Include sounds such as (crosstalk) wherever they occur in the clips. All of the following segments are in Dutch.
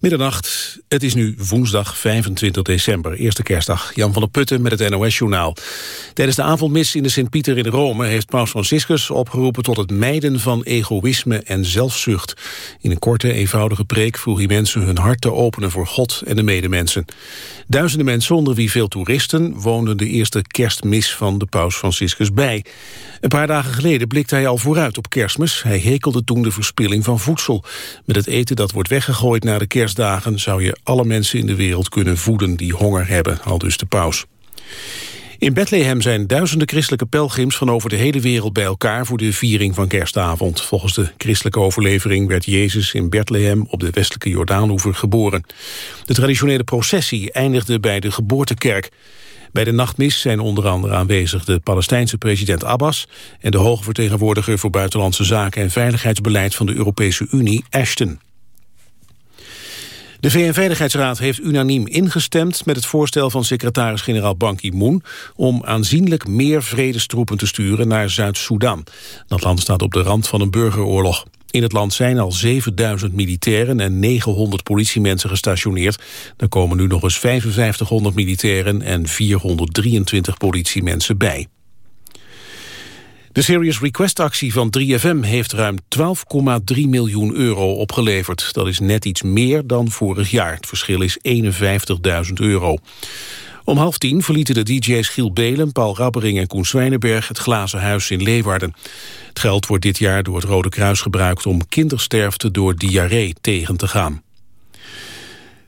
Middernacht, het is nu woensdag 25 december, eerste kerstdag. Jan van der Putten met het NOS-journaal. Tijdens de avondmis in de Sint-Pieter in Rome... heeft paus Franciscus opgeroepen tot het mijden van egoïsme en zelfzucht. In een korte, eenvoudige preek vroeg hij mensen hun hart te openen... voor God en de medemensen. Duizenden mensen, onder wie veel toeristen... woonden de eerste kerstmis van de paus Franciscus bij. Een paar dagen geleden blikte hij al vooruit op kerstmis. Hij hekelde toen de verspilling van voedsel. Met het eten dat wordt weggegooid na de kerstdagen... zou je alle mensen in de wereld kunnen voeden die honger hebben, al dus de paus. In Bethlehem zijn duizenden christelijke pelgrims van over de hele wereld bij elkaar voor de viering van kerstavond. Volgens de christelijke overlevering werd Jezus in Bethlehem op de westelijke Jordaanoever geboren. De traditionele processie eindigde bij de geboortekerk. Bij de nachtmis zijn onder andere aanwezig de Palestijnse president Abbas... en de hoge vertegenwoordiger voor buitenlandse zaken en veiligheidsbeleid van de Europese Unie, Ashton. De VN-veiligheidsraad heeft unaniem ingestemd met het voorstel van secretaris-generaal Ban Ki-moon om aanzienlijk meer vredestroepen te sturen naar Zuid-Soedan. Dat land staat op de rand van een burgeroorlog. In het land zijn al 7000 militairen en 900 politiemensen gestationeerd. Er komen nu nog eens 5500 militairen en 423 politiemensen bij. De Serious Request-actie van 3FM heeft ruim 12,3 miljoen euro opgeleverd. Dat is net iets meer dan vorig jaar. Het verschil is 51.000 euro. Om half tien verlieten de DJ's Giel Belen, Paul Rabbering en Koen Zwijnenberg het Glazen Huis in Leeuwarden. Het geld wordt dit jaar door het Rode Kruis gebruikt om kindersterfte door diarree tegen te gaan.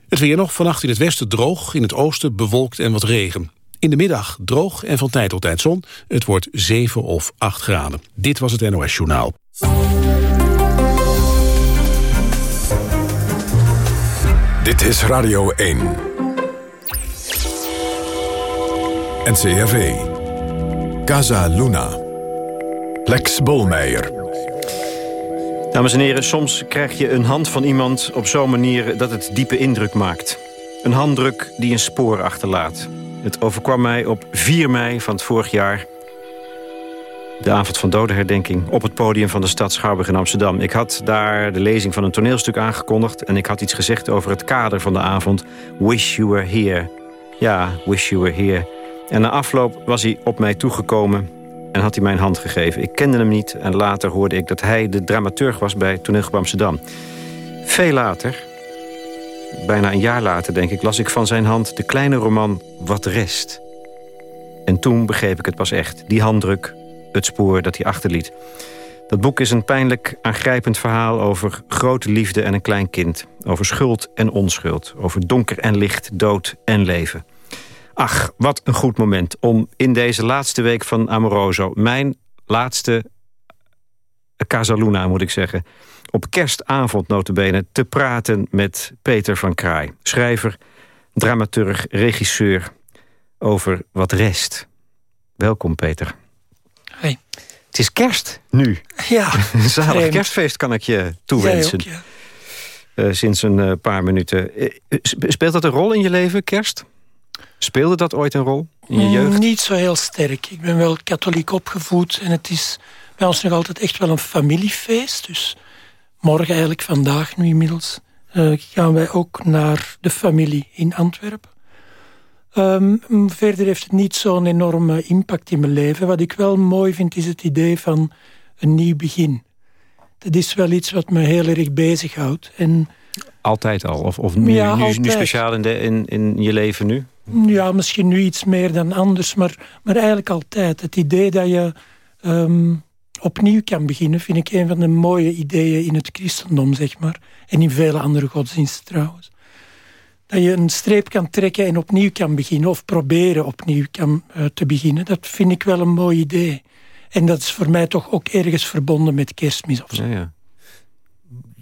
Het weer nog, vannacht in het westen droog, in het oosten bewolkt en wat regen. In de middag droog en van tijd tot tijd zon. Het wordt 7 of 8 graden. Dit was het NOS Journaal. Dit is Radio 1. NCRV. Casa Luna. Lex Bolmeijer. Dames en heren, soms krijg je een hand van iemand op zo'n manier dat het diepe indruk maakt. Een handdruk die een spoor achterlaat. Het overkwam mij op 4 mei van het vorig jaar. De avond van dodenherdenking op het podium van de stad Schouwburg in Amsterdam. Ik had daar de lezing van een toneelstuk aangekondigd... en ik had iets gezegd over het kader van de avond. Wish you were here. Ja, wish you were here. En na afloop was hij op mij toegekomen en had hij mijn hand gegeven. Ik kende hem niet en later hoorde ik dat hij de dramaturg was bij Toneelgroep Amsterdam. Veel later, bijna een jaar later denk ik, las ik van zijn hand de kleine roman Wat Rest. En toen begreep ik het pas echt. Die handdruk, het spoor dat hij achterliet. Dat boek is een pijnlijk aangrijpend verhaal over grote liefde en een klein kind. Over schuld en onschuld. Over donker en licht, dood en leven. Ach, wat een goed moment om in deze laatste week van Amoroso... mijn laatste Casaluna, moet ik zeggen... op kerstavond notabene te praten met Peter van Kraai. Schrijver, dramaturg, regisseur over wat rest. Welkom, Peter. Hey. Het is kerst nu. Ja. (laughs) Een zalig kerstfeest kan ik je toewensen. Ook, ja. uh, sinds een uh, paar minuten. Uh, speelt dat een rol in je leven, kerst? Speelde dat ooit een rol in je jeugd? Niet zo heel sterk. Ik ben wel katholiek opgevoed en het is bij ons nog altijd echt wel een familiefeest. Dus morgen eigenlijk, vandaag nu inmiddels, uh, gaan wij ook naar de familie in Antwerpen. Um, verder heeft het niet zo'n enorme impact in mijn leven. Wat ik wel mooi vind is het idee van een nieuw begin. Dat is wel iets wat me heel erg bezighoudt. En altijd al? Of, of nu, ja, nu, nu, speciaal in, de, in, in je leven nu? Ja, misschien nu iets meer dan anders, maar, maar eigenlijk altijd. Het idee dat je um, opnieuw kan beginnen, vind ik een van de mooie ideeën in het christendom, zeg maar. En in vele andere godsdiensten trouwens. Dat je een streep kan trekken en opnieuw kan beginnen, of proberen opnieuw kan, uh, te beginnen. Dat vind ik wel een mooi idee. En dat is voor mij toch ook ergens verbonden met kerstmis of zo. Ja, ja.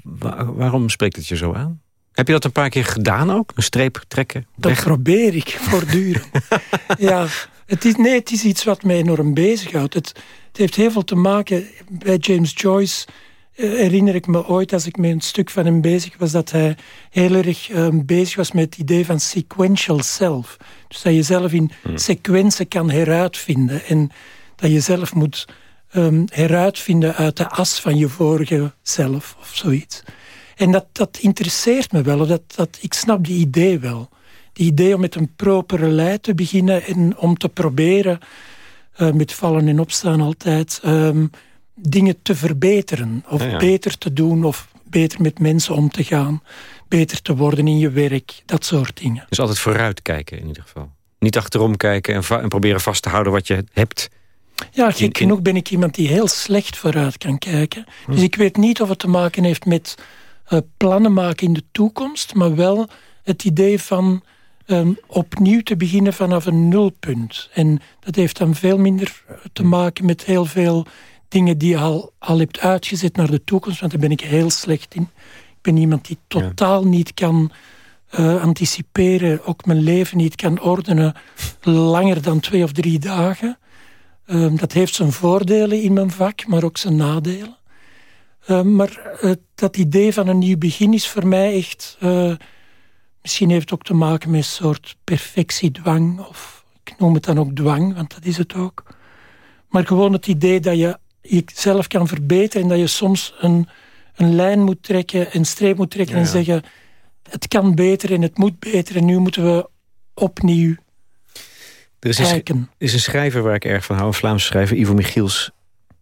Waar, waarom spreekt het je zo aan? Heb je dat een paar keer gedaan ook? Een streep trekken? Dat probeer ik (laughs) voortdurend. (laughs) ja, het is, nee, het is iets wat mij enorm bezighoudt. Het, het heeft heel veel te maken... Bij James Joyce eh, herinner ik me ooit... als ik met een stuk van hem bezig was... dat hij heel erg um, bezig was met het idee van sequential self. Dus dat je zelf in sequentie kan heruitvinden. En dat je zelf moet um, heruitvinden uit de as van je vorige zelf of zoiets. En dat, dat interesseert me wel. Dat, dat, ik snap die idee wel. Die idee om met een propere lei te beginnen en om te proberen, uh, met vallen en opstaan altijd, um, dingen te verbeteren. Of beter te doen, of beter met mensen om te gaan. Beter te worden in je werk, dat soort dingen. Dus altijd vooruit kijken in ieder geval. Niet achterom kijken en, en proberen vast te houden wat je hebt. Ja, gek genoeg ben ik iemand die heel slecht vooruit kan kijken. Hm. Dus ik weet niet of het te maken heeft met uh, plannen maken in de toekomst, maar wel het idee van um, opnieuw te beginnen vanaf een nulpunt. En dat heeft dan veel minder te maken met heel veel dingen die je al, al hebt uitgezet naar de toekomst, want daar ben ik heel slecht in. Ik ben iemand die totaal niet kan uh, anticiperen, ook mijn leven niet kan ordenen langer dan twee of drie dagen. Uh, dat heeft zijn voordelen in mijn vak, maar ook zijn nadelen. Uh, maar dat idee van een nieuw begin is voor mij echt... misschien heeft het ook te maken met een soort perfectiedwang. Of ik noem het dan ook dwang, want dat is het ook. Maar gewoon het idee dat je jezelf kan verbeteren... en dat je soms een, een lijn moet trekken, een streep moet trekken en zeggen het kan beter en het moet beter en nu moeten we opnieuw er is kijken. Een, is een schrijver waar ik erg van hou, een Vlaamse schrijver, Ivo Michiels,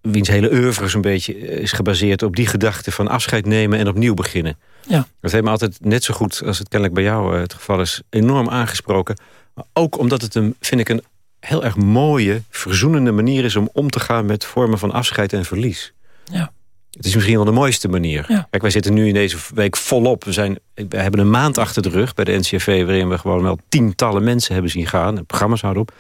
wiens hele oeuvre zo'n beetje eh, is gebaseerd op die gedachte van afscheid nemen en opnieuw beginnen. Ja. Dat heeft me altijd net zo goed als het kennelijk bij jou eh, het geval is, enorm aangesproken. Maar ook omdat het een, vind ik, een heel erg mooie, verzoenende manier is om om te gaan met vormen van afscheid en verlies. Ja. Het is misschien wel de mooiste manier. Kijk, wij zitten nu in deze week volop. We, zijn, we hebben een maand achter de rug bij de NCRV... waarin we gewoon wel tientallen mensen hebben zien gaan. Programma's houden op.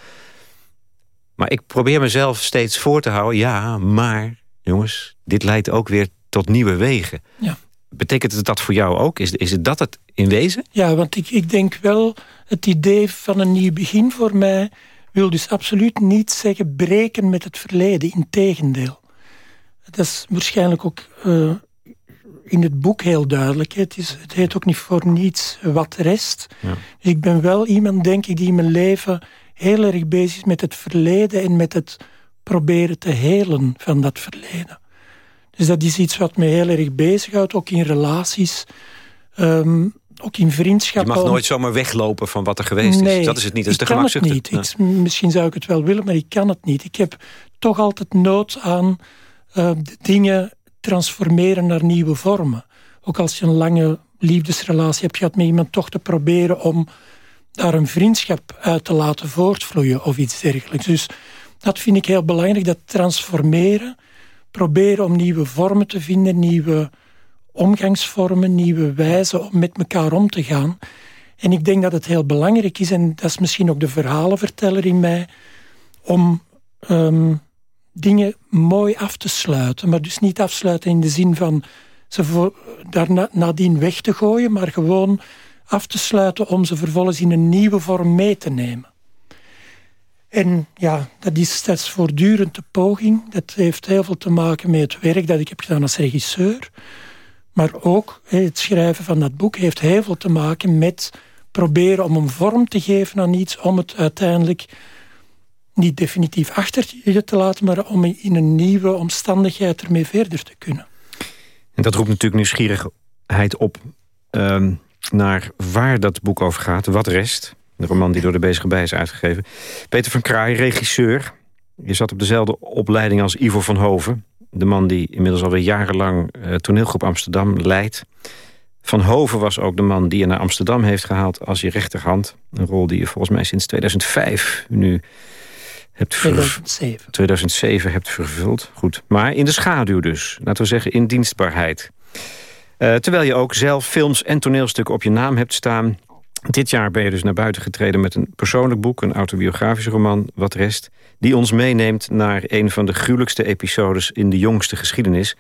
Maar ik probeer mezelf steeds voor te houden. Ja, maar jongens, dit leidt ook weer tot nieuwe wegen. Ja. Betekent het dat voor jou ook? Is, is het dat het in wezen? Ja, want ik, ik denk wel... het idee van een nieuw begin voor mij... wil dus absoluut niet zeggen breken met het verleden. Integendeel. Dat is waarschijnlijk ook uh, in het boek heel duidelijk. Het, is, het heet ook niet voor niets wat rest. Ja. Dus ik ben wel iemand, denk ik, die in mijn leven heel erg bezig is met het verleden en met het proberen te helen van dat verleden. Dus dat is iets wat me heel erg bezighoudt, ook in relaties, um, ook in vriendschappen. Je mag nooit zomaar weglopen van wat er geweest nee, is. Dat is het niet, dat is de kan het niet. Ik, misschien zou ik het wel willen, maar ik kan het niet. Ik heb toch altijd nood aan uh, dingen transformeren naar nieuwe vormen. Ook als je een lange liefdesrelatie hebt gehad met iemand, toch te proberen om daar een vriendschap uit te laten voortvloeien of iets dergelijks. Dus dat vind ik heel belangrijk, dat transformeren. Proberen om nieuwe vormen te vinden, nieuwe omgangsvormen, nieuwe wijzen om met elkaar om te gaan. En ik denk dat het heel belangrijk is, en dat is misschien ook de verhalenverteller in mij, om um, dingen mooi af te sluiten. Maar dus niet afsluiten in de zin van ze voor, daar nadien weg te gooien, maar gewoon af te sluiten om ze vervolgens in een nieuwe vorm mee te nemen. En ja, dat is, is voortdurend de poging. Dat heeft heel veel te maken met het werk dat ik heb gedaan als regisseur. Maar ook het schrijven van dat boek heeft heel veel te maken met proberen om een vorm te geven aan iets, om het uiteindelijk niet definitief achter je te laten... maar om in een nieuwe omstandigheid ermee verder te kunnen. En dat roept natuurlijk nieuwsgierigheid op... Ehm, naar waar dat boek over gaat, Wat Rest. De roman die door de Bezige Bij is uitgegeven. Peter van Kraai, regisseur. Je zat op dezelfde opleiding als Ivo van Hoven. De man die inmiddels alweer jarenlang uh, toneelgroep Amsterdam leidt. Van Hoven was ook de man die je naar Amsterdam heeft gehaald als je rechterhand. Een rol die je volgens mij sinds 2005 nu hebt 2007. 2007 hebt vervuld. Goed. Maar in de schaduw dus. Laten we zeggen in dienstbaarheid. Uh, terwijl je ook zelf films en toneelstukken op je naam hebt staan. Dit jaar ben je dus naar buiten getreden met een persoonlijk boek... een autobiografische roman, Wat Rest... die ons meeneemt naar een van de gruwelijkste episodes... in de jongste geschiedenis...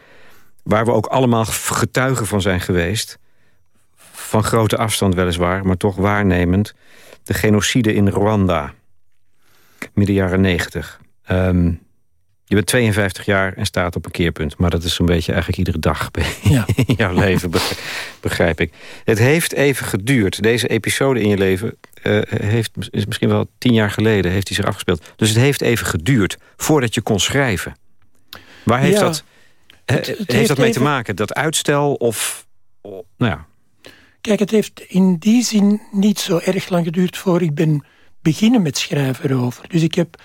waar we ook allemaal getuigen van zijn geweest. Van grote afstand weliswaar, maar toch waarnemend. De genocide in Rwanda midden jaren 90. Um, je bent 52 jaar en staat op een keerpunt. Maar dat is zo'n beetje eigenlijk iedere dag (laughs) ja. in jouw leven, begrijp ik. Het heeft even geduurd. Deze episode in je leven uh, heeft, is misschien wel tien jaar geleden heeft hij zich afgespeeld. Dus het heeft even geduurd voordat je kon schrijven. Waar heeft dat, heeft, dat mee te maken? Dat uitstel of nou ja. Kijk, het heeft in die zin niet zo erg lang geduurd voor ik ben beginnen met schrijven erover. Dus ik heb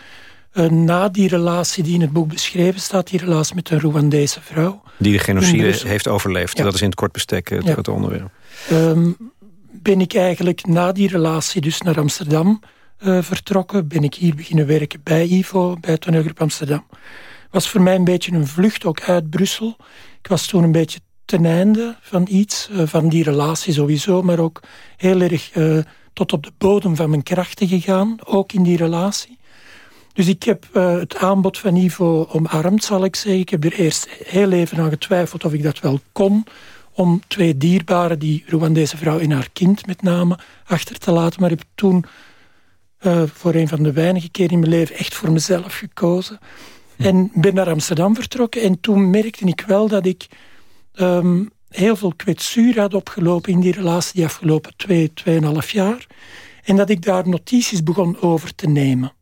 na die relatie die in het boek beschreven staat, die relatie met een Rwandese vrouw. Die de genocide heeft overleefd. Dat is in het kort bestek het, ja. het onderwerp. Um, ben ik eigenlijk na die relatie dus naar Amsterdam uh, vertrokken. Ben ik hier beginnen werken bij IVO, bij Toneelgroep Amsterdam. Was voor mij een beetje een vlucht ook uit Brussel. Ik was toen een beetje ten einde van iets, uh, van die relatie sowieso, maar ook heel erg uh, tot op de bodem van mijn krachten gegaan, ook in die relatie. Dus ik heb uh, het aanbod van Ivo omarmd, zal ik zeggen. Ik heb er eerst heel even aan getwijfeld of ik dat wel kon om twee dierbaren, die Rwandese vrouw en haar kind met name, achter te laten. Maar ik heb toen uh, voor een van de weinige keren in mijn leven echt voor mezelf gekozen. Hm. En ben naar Amsterdam vertrokken. En toen merkte ik wel dat ik um, heel veel kwetsuur had opgelopen in die relatie die afgelopen twee, tweeënhalf jaar. En dat ik daar notities begon over te nemen.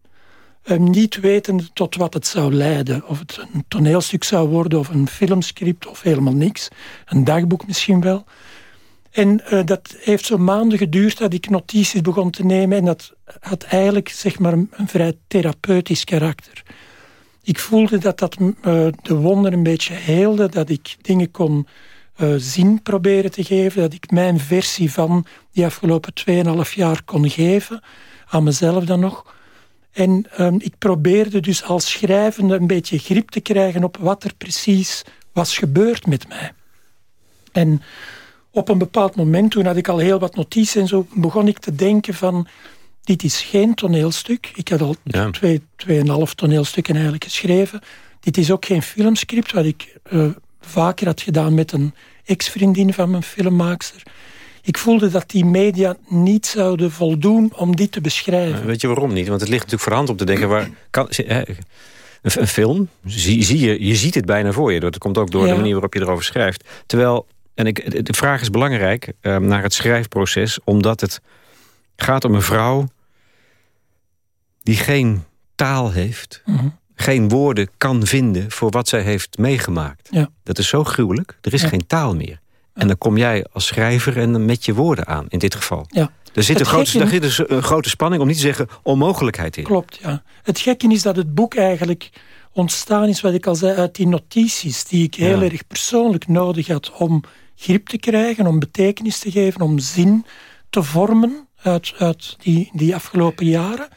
Um, niet wetende tot wat het zou leiden. Of het een toneelstuk zou worden, of een filmscript, of helemaal niks. Een dagboek misschien wel. En uh, dat heeft zo maanden geduurd dat ik notities begon te nemen. En dat had eigenlijk zeg maar, een, vrij therapeutisch karakter. Ik voelde dat dat uh, de wonden een beetje heelde. Dat ik dingen kon uh, zin proberen te geven. Dat ik mijn versie van die afgelopen 2,5 jaar kon geven. Aan mezelf dan nog. En um, ik probeerde dus als schrijvende een beetje grip te krijgen op wat er precies was gebeurd met mij. En op een bepaald moment, toen had ik al heel wat notities en zo, begon ik te denken van, dit is geen toneelstuk. Ik had al ja. twee, tweeënhalf toneelstukken eigenlijk geschreven. Dit is ook geen filmscript, wat ik uh, vaker had gedaan met een ex-vriendin van mijn filmmaakster. Ik voelde dat die media niet zouden voldoen om dit te beschrijven. Weet je waarom niet? Want het ligt natuurlijk voor hand om te denken... Waar kan, een film, zie, zie, je, je ziet het bijna voor je. Dat komt ook door ja. de manier waarop je erover schrijft. Terwijl, en ik, de vraag is belangrijk uh, naar het schrijfproces... omdat het gaat om een vrouw die geen taal heeft... Mm -hmm. geen woorden kan vinden voor wat zij heeft meegemaakt. Ja. Dat is zo gruwelijk. Er is ja. geen taal meer. En dan kom jij als schrijver en met je woorden aan, in dit geval. Ja. Er zit, een grote, daar zit dus een grote spanning, om niet te zeggen onmogelijkheid in. Klopt, ja. Het gekke is dat het boek eigenlijk ontstaan is, wat ik al zei, uit die notities... die ik heel ja. erg persoonlijk nodig had om grip te krijgen... om betekenis te geven, om zin te vormen uit, uit die, die afgelopen jaren.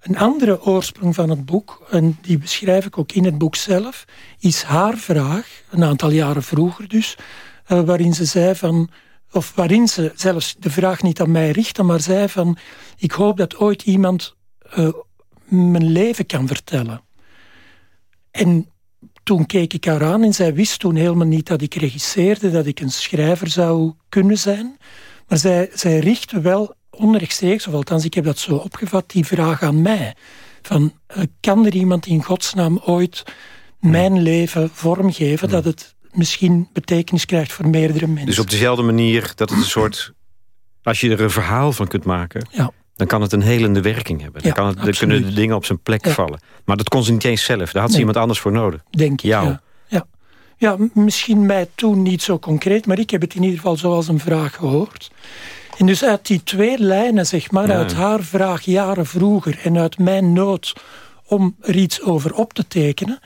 Een andere oorsprong van het boek, en die beschrijf ik ook in het boek zelf... is haar vraag, een aantal jaren vroeger dus... Uh, waarin ze zei van, of waarin ze zelfs de vraag niet aan mij richtte, maar zei van, ik hoop dat ooit iemand uh, mijn leven kan vertellen. En toen keek ik haar aan en zij wist toen helemaal niet dat ik regisseerde, dat ik een schrijver zou kunnen zijn. Maar zij, zij richtte wel onrechtstreeks, of althans ik heb dat zo opgevat, die vraag aan mij. Van, uh, kan er iemand in godsnaam ooit mijn leven vormgeven, dat het misschien betekenis krijgt voor meerdere mensen. Dus op dezelfde manier dat het een soort... Als je er een verhaal van kunt maken... Ja. dan kan het een helende werking hebben. Dan, ja, kan het, dan kunnen de dingen op zijn plek ja. vallen. Maar dat kon ze niet eens zelf. Daar had ze nee. iemand anders voor nodig. Denk ik, Jou. ja. ja. Ja, misschien mij toen niet zo concreet... maar ik heb het in ieder geval zoals een vraag gehoord. En dus uit die twee lijnen, zeg maar... uit haar vraag jaren vroeger... en uit mijn nood om er iets over op te tekenen...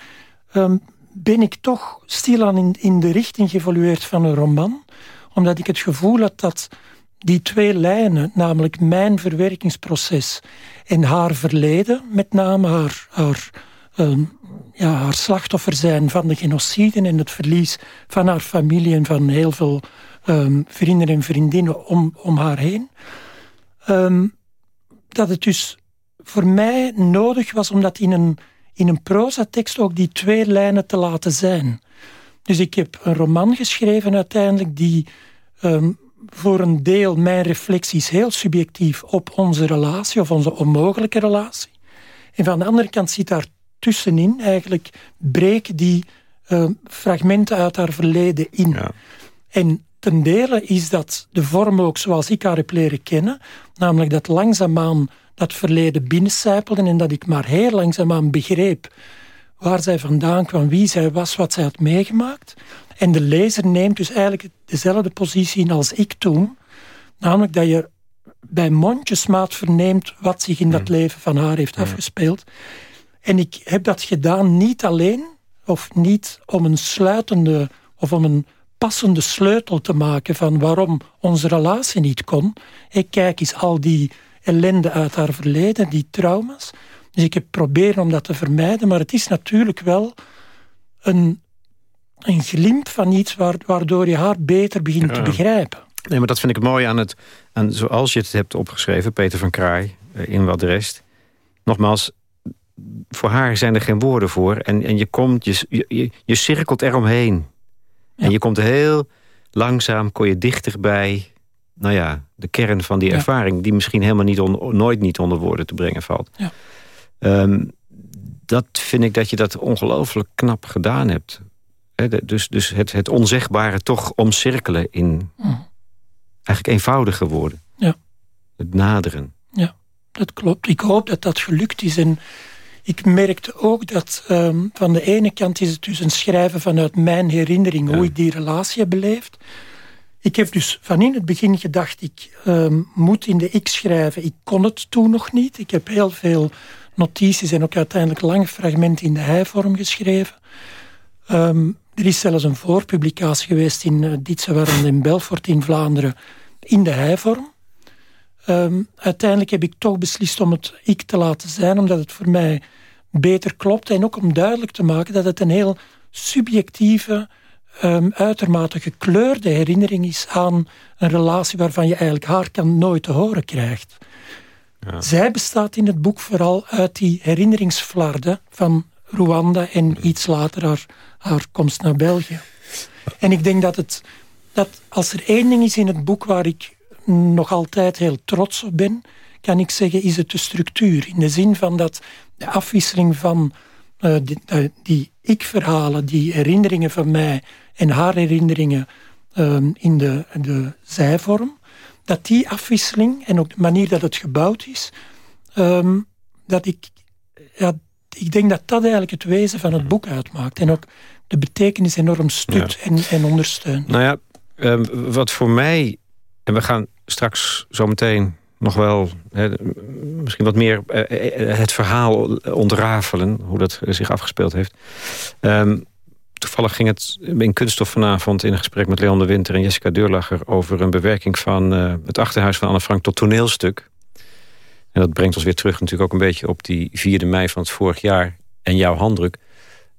Um, ben ik toch stilaan in, in de richting geëvolueerd van een roman. Omdat ik het gevoel had dat die twee lijnen, namelijk mijn verwerkingsproces en haar verleden, met name haar, haar, um, ja, haar slachtoffer zijn van de genocide en het verlies van haar familie en van heel veel um, vrienden en vriendinnen om, om haar heen, um, dat het dus voor mij nodig was om dat in een in een prozatekst ook die twee lijnen te laten zijn. Dus ik heb een roman geschreven uiteindelijk die um, voor een deel mijn reflecties heel subjectief op onze relatie of onze onmogelijke relatie. En van de andere kant zit daar tussenin eigenlijk breken die uh, fragmenten uit haar verleden in. Ja. En ten dele is dat de vorm ook zoals ik haar heb leren kennen, namelijk dat langzaamaan dat verleden binnencijpelde en dat ik maar heel langzaamaan begreep waar zij vandaan kwam, wie zij was, wat zij had meegemaakt. En de lezer neemt dus eigenlijk dezelfde positie in als ik toen. Namelijk dat je bij mondjesmaat verneemt wat zich in dat hmm. leven van haar heeft afgespeeld. En ik heb dat gedaan niet alleen, of niet om een sluitende of om een passende sleutel te maken van waarom onze relatie niet kon. Ik kijk eens al die ellende uit haar verleden, die trauma's. Dus ik heb proberen om dat te vermijden, maar het is natuurlijk wel een, een glimp van iets waardoor je haar beter begint te begrijpen. Nee, maar dat vind ik mooi aan het, aan zoals je het hebt opgeschreven, Peter van Kraai, eh, in wat de rest. Nogmaals, voor haar zijn er geen woorden voor. En, en je komt, je, je, je cirkelt eromheen. En je komt heel langzaam, kon je dichter bij... nou ja, de kern van die ervaring... die misschien helemaal niet on, nooit niet onder woorden te brengen valt. Ja. Ehm, dat vind ik dat je dat ongelooflijk knap gedaan hebt. dus dus het, het onzegbare toch omcirkelen in... Mm. eigenlijk eenvoudige woorden. Ja. Het naderen. Ja, dat klopt. Ik hoop dat dat gelukt is. En ik merkte ook dat ehm, van de ene kant is het dus een schrijven vanuit mijn herinnering, hoe ik die relatie heb beleefd. Ik heb dus van in het begin gedacht, ik um, moet in de X schrijven. Ik kon het toen nog niet. Ik heb heel veel notities en ook uiteindelijk lange fragmenten in de hij-vorm geschreven. Um, er is zelfs een voorpublicatie geweest in uh, in Belfort in Vlaanderen in de hij-vorm. uiteindelijk heb ik toch beslist om het ik te laten zijn, omdat het voor mij beter klopt. En ook om duidelijk te maken dat het een heel subjectieve, um, uitermate gekleurde herinnering is aan een relatie waarvan je eigenlijk haar kan nooit te horen krijgt. Ja. Zij bestaat in het boek vooral uit die herinneringsflarden van Rwanda en iets later haar, haar komst naar België. En ik denk dat, het, dat als er één ding is in het boek waar ik nog altijd heel trots op ben, kan ik zeggen, is het de structuur. In de zin van dat de afwisseling van uh, die, uh, die ik-verhalen, die herinneringen van mij en haar herinneringen uh, in de, de zijvorm, dat die afwisseling en ook de manier dat het gebouwd is, um, dat ik, ja, ik denk dat dat eigenlijk het wezen van het boek uitmaakt. En ook de betekenis enorm stut en, en ondersteunt. Nou ja, um, wat voor mij, en we gaan straks zo meteen nog wel misschien wat meer eh, eh, het verhaal ontrafelen... hoe dat zich afgespeeld heeft. Um, toevallig ging het in Kunststof vanavond... in een gesprek met Leon de Winter en Jessica Deurlacher... over een bewerking van het Achterhuis van Anne Frank tot toneelstuk. En dat brengt ons weer terug natuurlijk ook een beetje... op die 4 mei van het vorig jaar en jouw handdruk.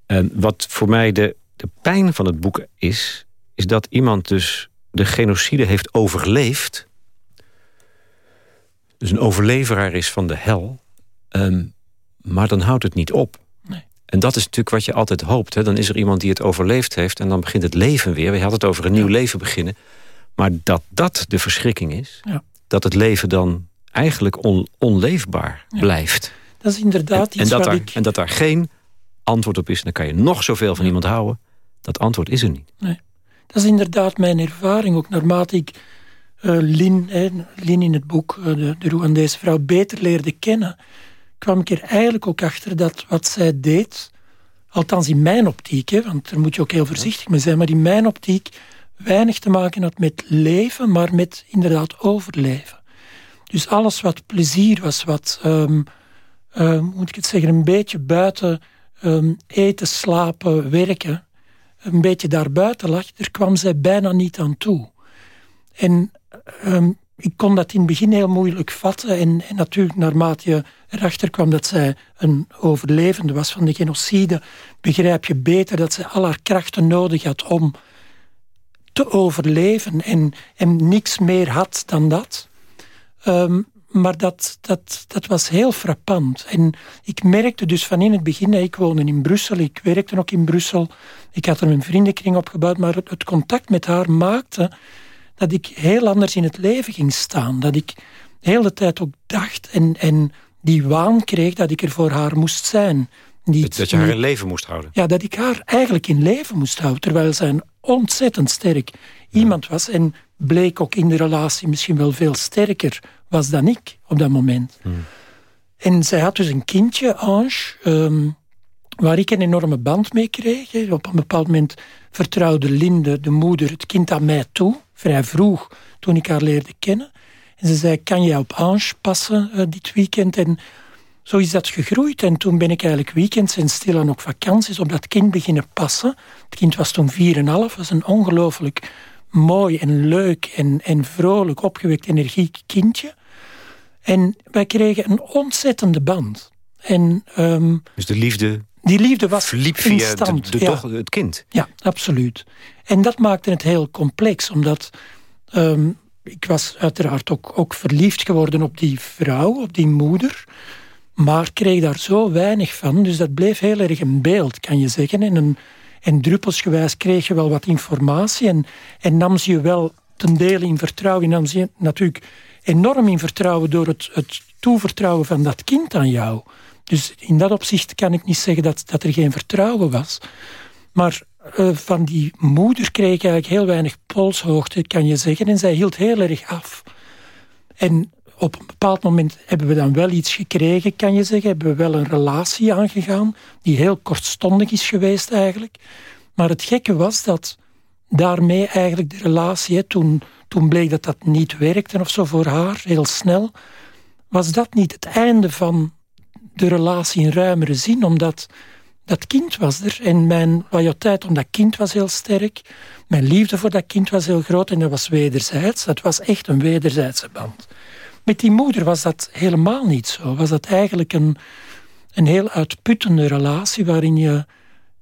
En wat voor mij de, de pijn van het boek is... is dat iemand dus de genocide heeft overleefd dus een overleveraar is van de hel. Ehm, maar dan houdt het niet op. Nee. En dat is natuurlijk wat je altijd hoopt. Hè? Dan is er iemand die het overleefd heeft en dan begint het leven weer. We hadden het over een nieuw leven beginnen. Maar dat dat de verschrikking is. Ja. Dat het leven dan eigenlijk onleefbaar blijft. Dat is inderdaad en, iets en dat daar, ik... En dat daar geen antwoord op is. Dan kan je nog zoveel van iemand houden. Dat antwoord is er niet. Nee. Dat is inderdaad mijn ervaring. Ook naarmate ik uh, Lin, Lin in het boek, uh, de, de Rwandese vrouw, beter leerde kennen, kwam ik er eigenlijk ook achter dat wat zij deed, althans in mijn optiek, hè, want daar moet je ook heel voorzichtig mee zijn, maar in mijn optiek weinig te maken had met leven, maar met inderdaad overleven. Dus alles wat plezier was, wat, um, moet ik het zeggen, een beetje buiten um, eten, slapen, werken, een beetje daarbuiten lag, daar kwam zij bijna niet aan toe. En um, ik kon dat in het begin heel moeilijk vatten. En, en, natuurlijk, naarmate je erachter kwam dat zij een overlevende was van de genocide, begrijp je beter dat zij al haar krachten nodig had om te overleven en, en niks meer had dan dat. Um, maar dat, dat, dat was heel frappant. En ik merkte dus van in het begin, ik woonde in Brussel, ik werkte ook in Brussel, ik had er een vriendenkring opgebouwd, maar het contact met haar maakte dat ik heel anders in het leven ging staan. Dat ik de hele tijd ook dacht en, en die waan kreeg dat ik er voor haar moest zijn. Niet, dat je haar in leven moest houden? Ja, dat ik haar eigenlijk in leven moest houden. Terwijl zij een ontzettend sterk iemand was. En bleek ook in de relatie misschien wel veel sterker was dan ik op dat moment. Hmm. En zij had dus een kindje, Ange. Um, waar ik een enorme band mee kreeg. Op een bepaald moment vertrouwde Linde, de moeder, het kind aan mij toe. Vrij vroeg, toen ik haar leerde kennen. En ze zei, kan jij op Ange passen uh, dit weekend? En zo is dat gegroeid. En toen ben ik eigenlijk weekends en stilaan ook vakanties op dat kind beginnen passen. Het kind was toen 4,5, was een ongelooflijk mooi en leuk en, en vrolijk opgewekt, energiek kindje. En wij kregen een ontzettende band. En, um, dus de liefde die liefde was verliep via de, de, ja. het kind? Ja, absoluut. En dat maakte het heel complex, omdat um, ik was uiteraard ook, ook verliefd geworden op die vrouw, op die moeder, maar kreeg daar zo weinig van. Dus dat bleef heel erg een beeld, kan je zeggen. En, een, en druppelsgewijs kreeg je wel wat informatie en, en nam ze je wel ten dele in vertrouwen. Nam ze je natuurlijk enorm in vertrouwen door het, het toevertrouwen van dat kind aan jou. Dus in dat opzicht kan ik niet zeggen dat, dat er geen vertrouwen was. Maar uh, van die moeder kreeg eigenlijk heel weinig polshoogte, kan je zeggen. En zij hield heel erg af. En op een bepaald moment hebben we dan wel iets gekregen, kan je zeggen. Hebben we wel een relatie aangegaan, die heel kortstondig is geweest eigenlijk. Maar het gekke was dat daarmee eigenlijk de relatie, toen, toen bleek dat dat niet werkte of zo voor haar, heel snel, was dat niet het einde van de relatie in ruimere zin, omdat dat kind was er en mijn loyaliteit om dat kind was heel sterk. Mijn liefde voor dat kind was heel groot en dat was wederzijds. Dat was echt een wederzijdse band. Met die moeder was dat helemaal niet zo. Was dat eigenlijk een, een heel uitputtende relatie waarin, je,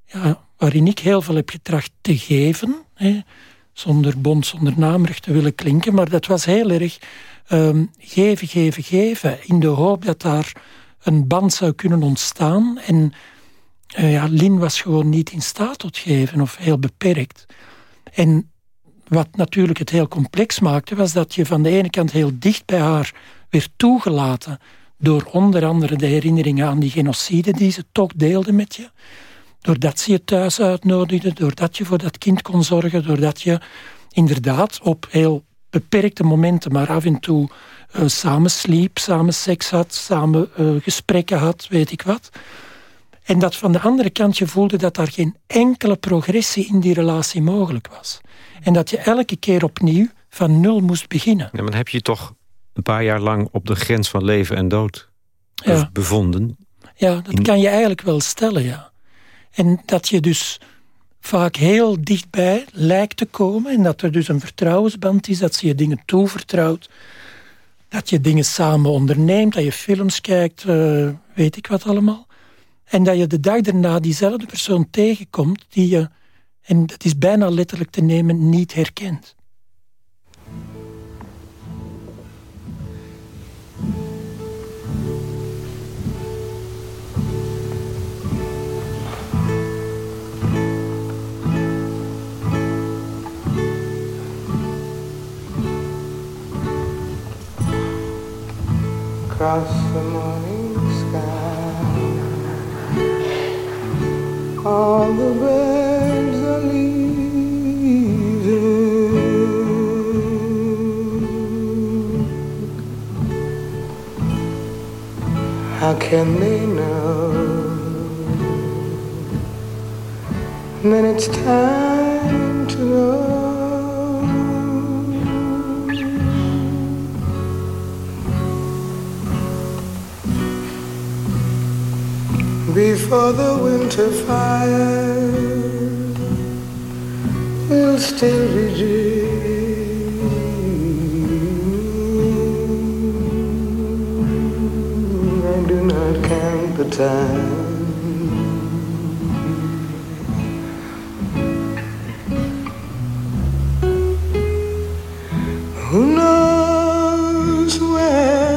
ja, waarin ik heel veel heb getracht te geven. Hè, zonder bond, zonder naamrecht te willen klinken. Maar dat was heel erg um, geven, geven, geven. In de hoop dat daar een band zou kunnen ontstaan. En uh, ja, Lin was gewoon niet in staat tot geven of heel beperkt. En wat natuurlijk het heel complex maakte, was dat je van de ene kant heel dicht bij haar werd toegelaten door onder andere de herinneringen aan die genocide die ze toch deelde met je. Doordat ze je thuis uitnodigde, doordat je voor dat kind kon zorgen, doordat je inderdaad op heel beperkte momenten, maar af en toe uh, samen sliep, samen seks had, samen uh, gesprekken had, weet ik wat. En dat van de andere kant je voelde dat daar geen enkele progressie in die relatie mogelijk was. En dat je elke keer opnieuw van nul moest beginnen. Ja, maar dan heb je toch een paar jaar lang op de grens van leven en dood ja. bevonden. Ja, dat kan je eigenlijk wel stellen, ja. En dat je dus vaak heel dichtbij lijkt te komen en dat er dus een vertrouwensband is, dat ze je dingen toevertrouwt, dat je dingen samen onderneemt, dat je films kijkt, uh, weet ik wat allemaal. En dat je de dag daarna diezelfde persoon tegenkomt die je, en dat is bijna letterlijk te nemen, niet herkent. across All the birds are leaving. How can they know? Then it's time to go. Before the winter fire will still be dreaming. I do not count the time. Who knows where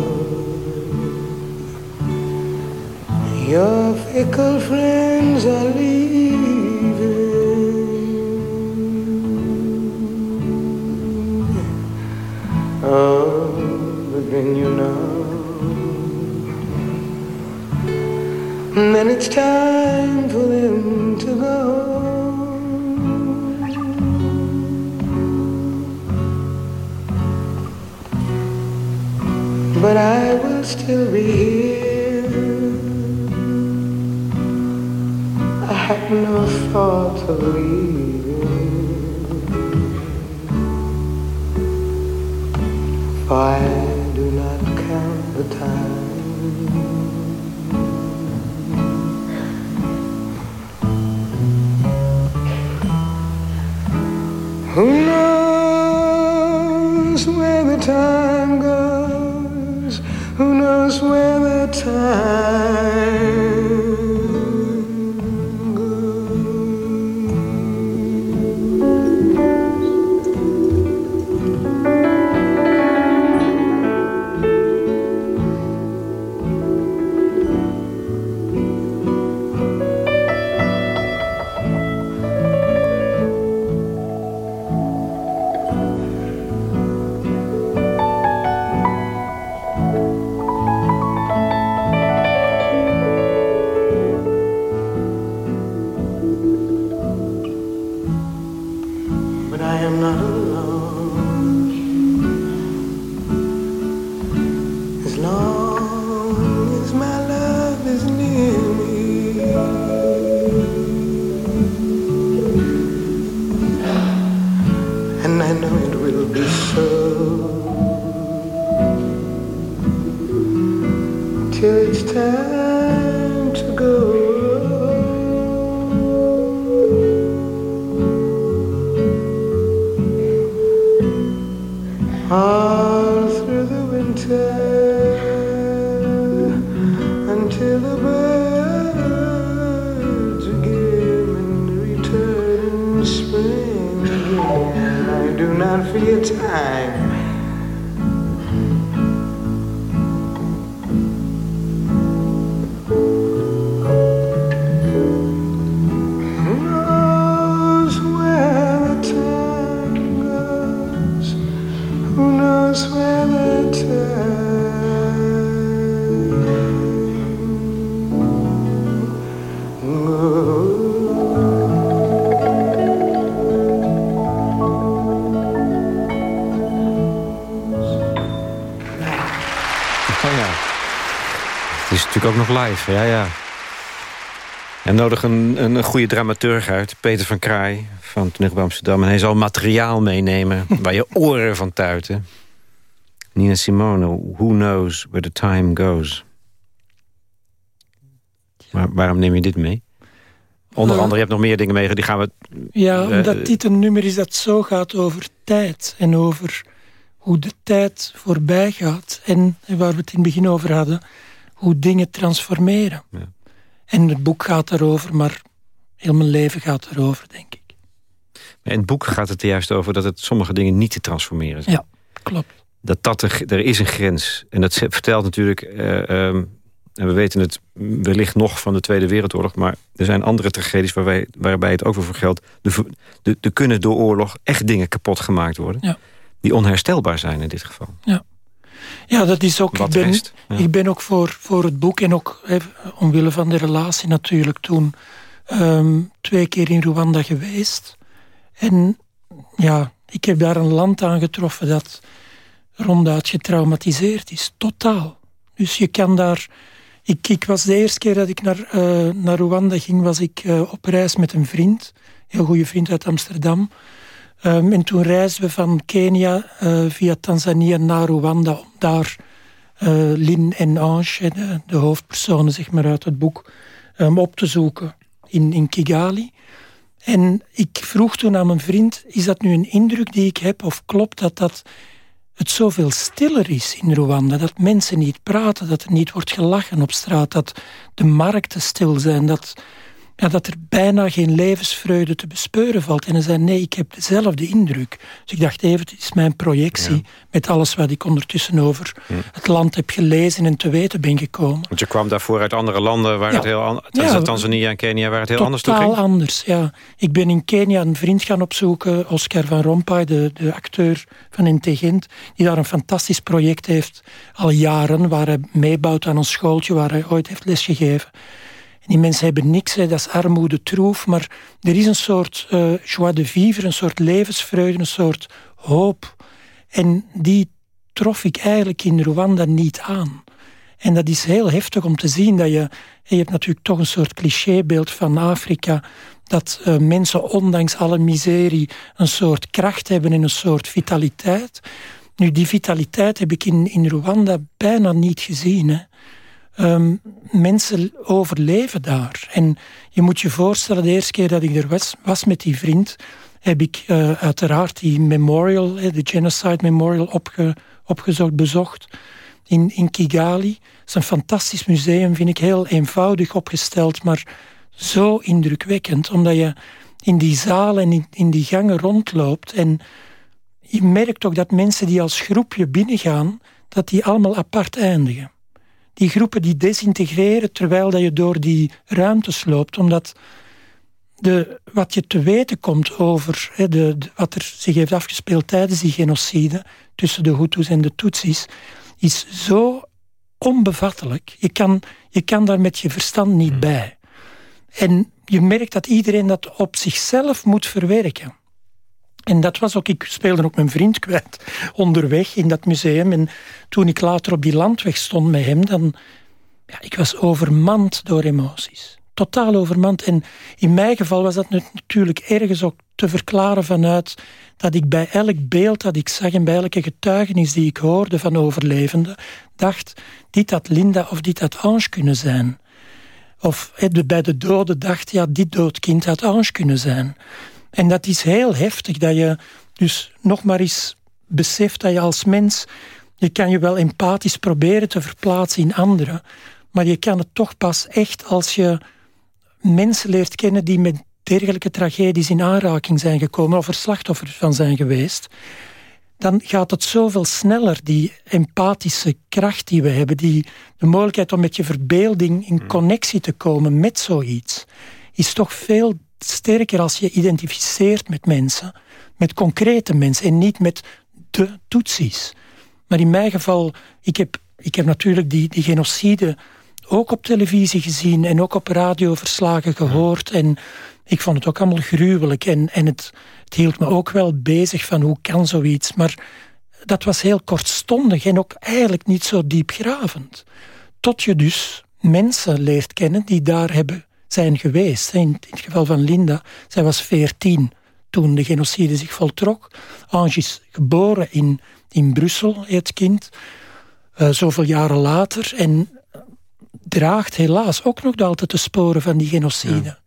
ook nog live, ja, ja. En nodig een, een, een goede dramaturg uit, Peter van Kraai van Toneel Amsterdam. En hij zal materiaal meenemen (laughs) waar je oren van tuiten. Nina Simone, Who Knows Where the Time Goes. Maar waarom neem je dit mee? Onder andere, je hebt nog meer dingen mee, die gaan we... Ja, Eh, omdat dit een nummer is dat zo gaat over tijd. En over hoe de tijd voorbij gaat. En, en waar we het in het begin over hadden, hoe dingen transformeren. Ja. En het boek gaat daarover, maar heel mijn leven gaat erover, denk ik. In het boek gaat het er juist over dat het sommige dingen niet te transformeren zijn. Ja, klopt. dat dat er, er is een grens. En dat vertelt natuurlijk, eh, ehm, en we weten het wellicht nog van de Tweede Wereldoorlog, maar er zijn andere tragedies waarbij, waarbij het ook voor geldt. Er de, de kunnen door oorlog echt dingen kapot gemaakt worden. Ja. Die onherstelbaar zijn in dit geval. Ja, dat is ook... Wat ik ben, rest, ja. ik ben ook voor, voor het boek en ook omwille van de relatie natuurlijk toen ehm, twee keer in Rwanda geweest. En ja, ik heb daar een land aangetroffen dat ronduit getraumatiseerd is. Totaal. Dus je kan daar... Ik, ik was de eerste keer dat ik naar, eh, naar Rwanda ging, was ik eh, op reis met een vriend. Een heel goede vriend uit Amsterdam. Ehm, en toen reisden we van Kenia eh, via Tanzania naar Rwanda om daar eh, Lin en Ange, de, de hoofdpersonen zeg maar, uit het boek, ehm, op te zoeken in, in Kigali. En ik vroeg toen aan mijn vriend, is dat nu een indruk die ik heb of klopt dat dat het zoveel stiller is in Rwanda, dat mensen niet praten, dat er niet wordt gelachen op straat, dat de markten stil zijn, dat ja, dat er bijna geen levensvreugde te bespeuren valt. En hij zei, nee, ik heb dezelfde indruk. Dus ik dacht even, het is mijn projectie... met alles wat ik ondertussen over het land heb gelezen en te weten ben gekomen. Want je kwam daarvoor uit andere landen waar het heel anders... Tanzania en Kenia waar het heel anders toe ging? Totaal anders, ja. Ik ben in Kenia een vriend gaan opzoeken, Oscar van Rompuy, de, de acteur van Intelligent, die daar een fantastisch project heeft, al jaren, waar hij meebouwt aan een schooltje waar hij ooit heeft lesgegeven. Die mensen hebben niks, hè, dat is armoede, troef, maar er is een soort uh, joie de vivre, een soort levensvreugde, een soort hoop. En die trof ik eigenlijk in Rwanda niet aan. En dat is heel heftig om te zien dat je... Je hebt natuurlijk toch een soort clichébeeld van Afrika... dat uh, mensen ondanks alle miserie een soort kracht hebben en een soort vitaliteit. Nu, die vitaliteit heb ik in, in Rwanda bijna niet gezien. Hè. Um, mensen overleven daar. En je moet je voorstellen, de eerste keer dat ik er was, was met die vriend, heb ik uh, uiteraard die memorial, de Genocide Memorial, opge, opgezocht, bezocht in, in Kigali. Het is een fantastisch museum, vind ik heel eenvoudig opgesteld, maar zo indrukwekkend, omdat je in die zalen en in, in die gangen rondloopt en je merkt ook dat mensen die als groepje binnengaan, dat die allemaal apart eindigen die groepen die desintegreren terwijl dat je door die ruimtes loopt, omdat de, wat je te weten komt over de, wat er zich heeft afgespeeld tijdens die genocide tussen de Hutus en de Tutsis, is zo onbevattelijk. Je kan, je kan daar met je verstand niet hmm. bij. En je merkt dat iedereen dat op zichzelf moet verwerken. En dat was ook, ik speelde ook mijn vriend kwijt onderweg in dat museum. En toen ik later op die landweg stond met hem, dan... Ja, ik was overmand door emoties. Totaal overmand. En in mijn geval was dat natuurlijk ergens ook te verklaren vanuit dat ik bij elk beeld dat ik zag en bij elke getuigenis die ik hoorde van overlevenden, dacht, dit had Linda of dit had Ange kunnen zijn. Of bij de doden dacht, ja, dit doodkind had Ange kunnen zijn. En dat is heel heftig, dat je dus nog maar eens beseft dat je als mens, je kan je wel empathisch proberen te verplaatsen in anderen, maar je kan het toch pas echt als je mensen leert kennen die met dergelijke tragedies in aanraking zijn gekomen of er slachtoffers van zijn geweest, dan gaat het zoveel sneller, die empathische kracht die we hebben, die, de mogelijkheid om met je verbeelding in hmm. connectie te komen met zoiets, is toch veel sterker als je identificeert met mensen, met concrete mensen en niet met de toetsies. Maar in mijn geval, ik heb, ik heb natuurlijk die, die genocide ook op televisie gezien en ook op radioverslagen gehoord. En ik vond het ook allemaal gruwelijk. En, en het, het hield me ook wel bezig van hoe kan zoiets. Maar dat was heel kortstondig en ook eigenlijk niet zo diepgravend. Tot je dus mensen leert kennen die daar hebben zijn geweest. In het geval van Linda, zij was veertien toen de genocide zich voltrok. Ange is geboren in, in Brussel, het kind, uh, zoveel jaren later. En draagt helaas ook nog altijd de sporen van die genocide.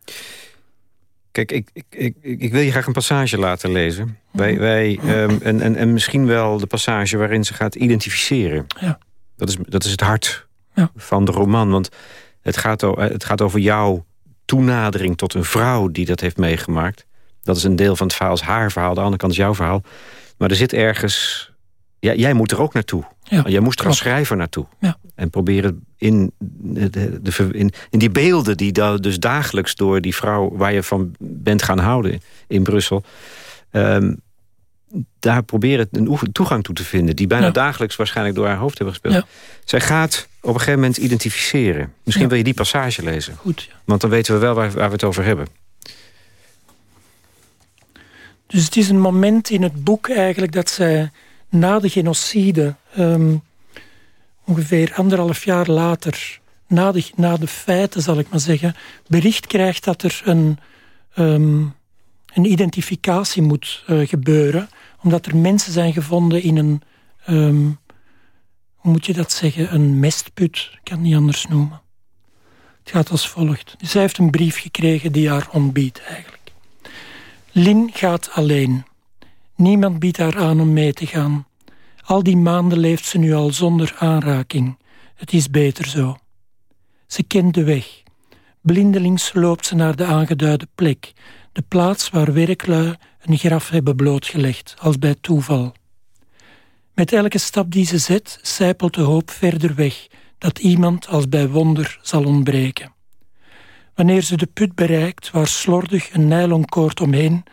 Kijk, ik, ik, ik, ik, wil je graag een passage laten lezen. Wij, mhm. wij, um, en, en, en misschien wel de passage waarin ze gaat identificeren. Ja. Dat, is, dat is het hart ja. van de roman. Want het gaat, het gaat over jouw toenadering tot een vrouw die dat heeft meegemaakt. Dat is een deel van het verhaal, is haar verhaal. De andere kant is jouw verhaal. Maar er zit ergens... Ja, jij moet er ook naartoe. Ja, jij moest er als schrijver naartoe. Ja. En proberen in, de, de, in, in die beelden die da, dus dagelijks door die vrouw... waar je van bent gaan houden in Brussel... Um, daar proberen een toegang toe te vinden... die bijna dagelijks waarschijnlijk door haar hoofd hebben gespeeld. Ja. Zij gaat op een gegeven moment identificeren. Misschien wil je die passage lezen. Goed. Want dan weten we wel waar, waar, we het over hebben. Dus het is een moment in het boek eigenlijk... dat zij na de genocide... Um, ongeveer anderhalf jaar later... Na de, na de feiten, zal ik maar zeggen... bericht krijgt dat er een... Um, een identificatie moet uh, gebeuren omdat er mensen zijn gevonden in een, um, hoe moet je dat zeggen, een mestput, ik kan het niet anders noemen. Het gaat als volgt. Zij heeft een brief gekregen die haar ontbiedt eigenlijk. Lin gaat alleen. Niemand biedt haar aan om mee te gaan. Al die maanden leeft ze nu al zonder aanraking. Het is beter zo. Ze kent de weg. Blindelings loopt ze naar de aangeduide plek, de plaats waar werklui een graf hebben blootgelegd, als bij toeval. Met elke stap die ze zet, zijpelt de hoop verder weg dat iemand als bij wonder zal ontbreken. Wanneer ze de put bereikt, waar slordig een nylonkoord omheen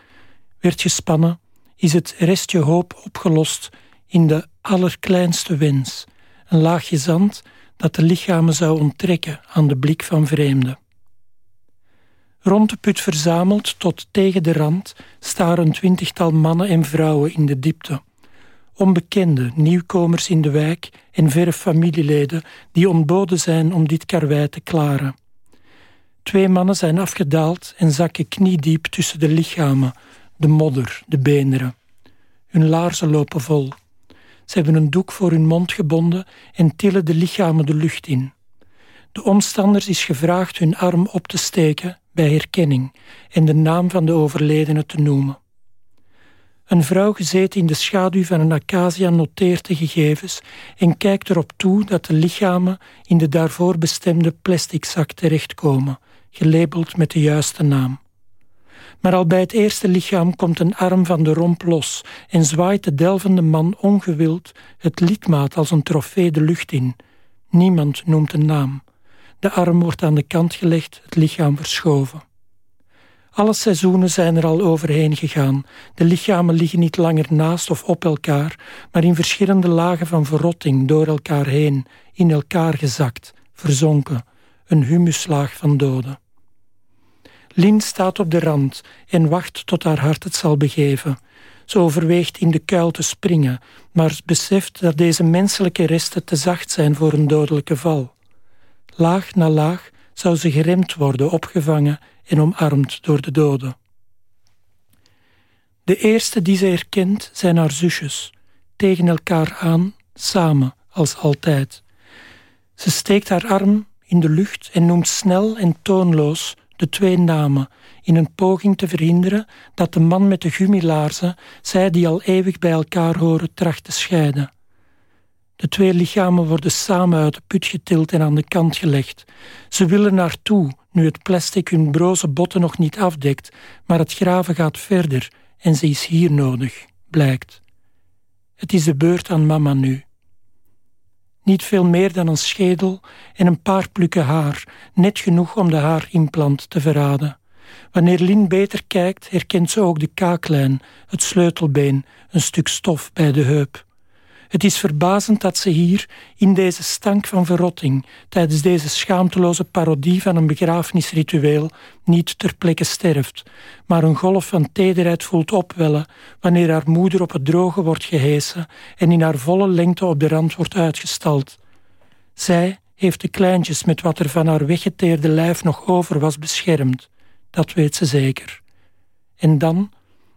werd gespannen, is het restje hoop opgelost in de allerkleinste wens, een laagje zand dat de lichamen zou onttrekken aan de blik van vreemden. Rond de put verzameld tot tegen de rand staren een twintigtal mannen en vrouwen in de diepte. Onbekende, nieuwkomers in de wijk en verre familieleden die ontboden zijn om dit karwei te klaren. Twee mannen zijn afgedaald en zakken kniediep tussen de lichamen, de modder, de beenderen. Hun laarzen lopen vol. Ze hebben een doek voor hun mond gebonden en tillen de lichamen de lucht in. De omstanders is gevraagd hun arm op te steken bij herkenning en de naam van de overledene te noemen. Een vrouw gezeten in de schaduw van een acacia noteert de gegevens en kijkt erop toe dat de lichamen in de daarvoor bestemde plastic zak terechtkomen, gelabeld met de juiste naam. Maar al bij het eerste lichaam komt een arm van de romp los en zwaait de delvende man ongewild het lidmaat als een trofee de lucht in. Niemand noemt een naam. De arm wordt aan de kant gelegd, het lichaam verschoven. Alle seizoenen zijn er al overheen gegaan. De lichamen liggen niet langer naast of op elkaar, maar in verschillende lagen van verrotting door elkaar heen, in elkaar gezakt, verzonken, een humuslaag van doden. Lin staat op de rand en wacht tot haar hart het zal begeven. Ze overweegt in de kuil te springen, maar beseft dat deze menselijke resten te zacht zijn voor een dodelijke val. Laag na laag zou ze geremd worden, opgevangen en omarmd door de doden. De eerste die ze herkent zijn haar zusjes, tegen elkaar aan, samen, als altijd. Ze steekt haar arm in de lucht en noemt snel en toonloos de twee namen, in een poging te verhinderen dat de man met de gummilaarzen zij die al eeuwig bij elkaar horen tracht te scheiden. De twee lichamen worden samen uit de put getild en aan de kant gelegd. Ze willen naartoe, nu het plastic hun broze botten nog niet afdekt, maar het graven gaat verder en ze is hier nodig, blijkt. Het is de beurt aan mama nu. Niet veel meer dan een schedel en een paar plukken haar, net genoeg om de haarimplant te verraden. Wanneer Lin beter kijkt, herkent ze ook de kaaklijn, het sleutelbeen, een stuk stof bij de heup. Het is verbazend dat ze hier, in deze stank van verrotting, tijdens deze schaamteloze parodie van een begrafenisritueel, niet ter plekke sterft, maar een golf van tederheid voelt opwellen wanneer haar moeder op het droge wordt gehesen en in haar volle lengte op de rand wordt uitgestald. Zij heeft de kleintjes met wat er van haar weggeteerde lijf nog over was beschermd. Dat weet ze zeker. En dan,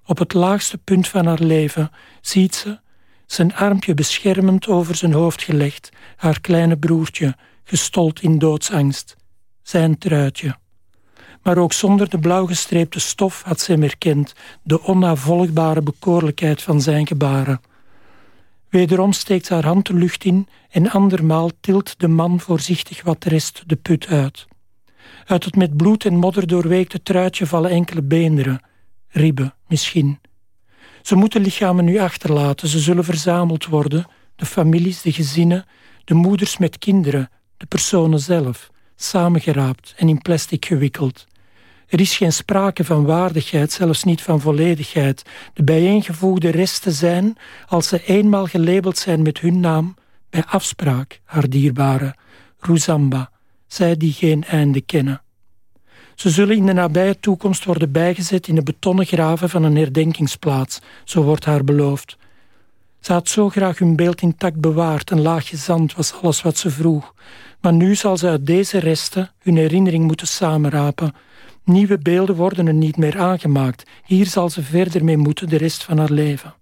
op het laagste punt van haar leven, ziet ze zijn armpje beschermend over zijn hoofd gelegd, haar kleine broertje, gestold in doodsangst. Zijn truitje. Maar ook zonder de blauwgestreepte stof had ze hem erkend, de onnavolgbare bekoorlijkheid van zijn gebaren. Wederom steekt haar hand de lucht in en andermaal tilt de man voorzichtig wat rest de put uit. Uit het met bloed en modder doorweekte truitje vallen enkele beenderen, ribben misschien. Ze moeten lichamen nu achterlaten, ze zullen verzameld worden, de families, de gezinnen, de moeders met kinderen, de personen zelf, samengeraapt en in plastic gewikkeld. Er is geen sprake van waardigheid, zelfs niet van volledigheid. De bijeengevoegde resten zijn, als ze eenmaal gelabeld zijn met hun naam, bij afspraak, haar dierbare, Ruzamba, zij die geen einde kennen. Ze zullen in de nabije toekomst worden bijgezet in de betonnen graven van een herdenkingsplaats, zo wordt haar beloofd. Ze had zo graag hun beeld intact bewaard, een laagje zand was alles wat ze vroeg. Maar nu zal ze uit deze resten hun herinnering moeten samenrapen. Nieuwe beelden worden er niet meer aangemaakt. Hier zal ze verder mee moeten de rest van haar leven.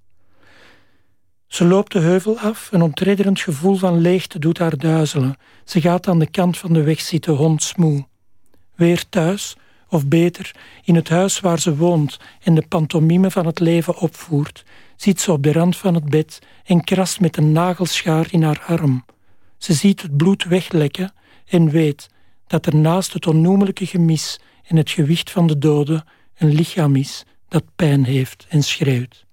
Ze loopt de heuvel af, een ontredderend gevoel van leegte doet haar duizelen. Ze gaat aan de kant van de weg zitten, hondsmoe weer thuis, of beter, in het huis waar ze woont en de pantomime van het leven opvoert, zit ze op de rand van het bed en krast met een nagelschaar in haar arm. Ze ziet het bloed weglekken en weet dat er naast het onnoemelijke gemis en het gewicht van de doden een lichaam is dat pijn heeft en schreeuwt.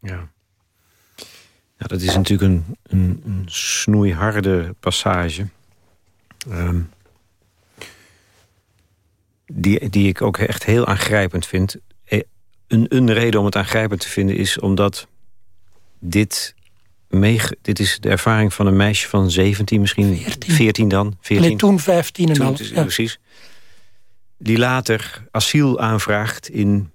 Ja. ja dat is natuurlijk een, een, een snoeiharde passage. Ehm, die, die ik ook echt heel aangrijpend vind. Eh, een, een reden om het aangrijpend te vinden is omdat dit, mee, dit is de ervaring van een meisje van 17, misschien 14, dan. 14. Nee, toen 15 en al. Ja. Precies. Die later asiel aanvraagt in,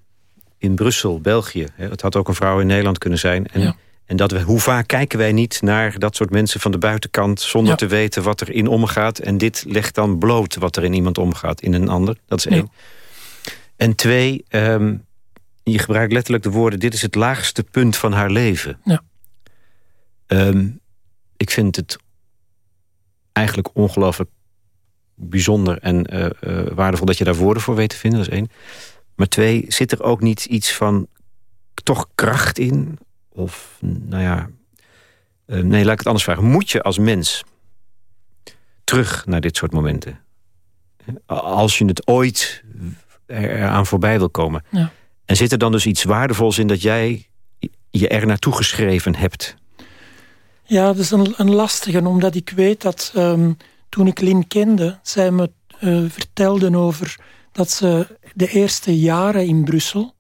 in Brussel, België. Het had ook een vrouw in Nederland kunnen zijn. En, ja. En dat we, hoe vaak kijken wij niet naar dat soort mensen van de buitenkant... zonder te weten wat er in omgaat. En dit legt dan bloot wat er in iemand omgaat, in een ander. Dat is één. En twee, um, je gebruikt letterlijk de woorden... dit is het laagste punt van haar leven. Ja. Um, ik vind het eigenlijk ongelooflijk bijzonder en uh, uh, waardevol... dat je daar woorden voor weet te vinden, dat is één. Maar twee, zit er ook niet iets van toch kracht in? Of, nou ja... Uh, nee, laat ik het anders vragen. Moet je als mens terug naar dit soort momenten? Als je het ooit eraan voorbij wil komen... Ja. En zit er dan dus iets waardevols in dat jij je er naartoe geschreven hebt? Ja, dat is een, een lastige, omdat ik weet dat um, toen ik Lin kende... zij me uh, vertelden over dat ze de eerste jaren in Brussel...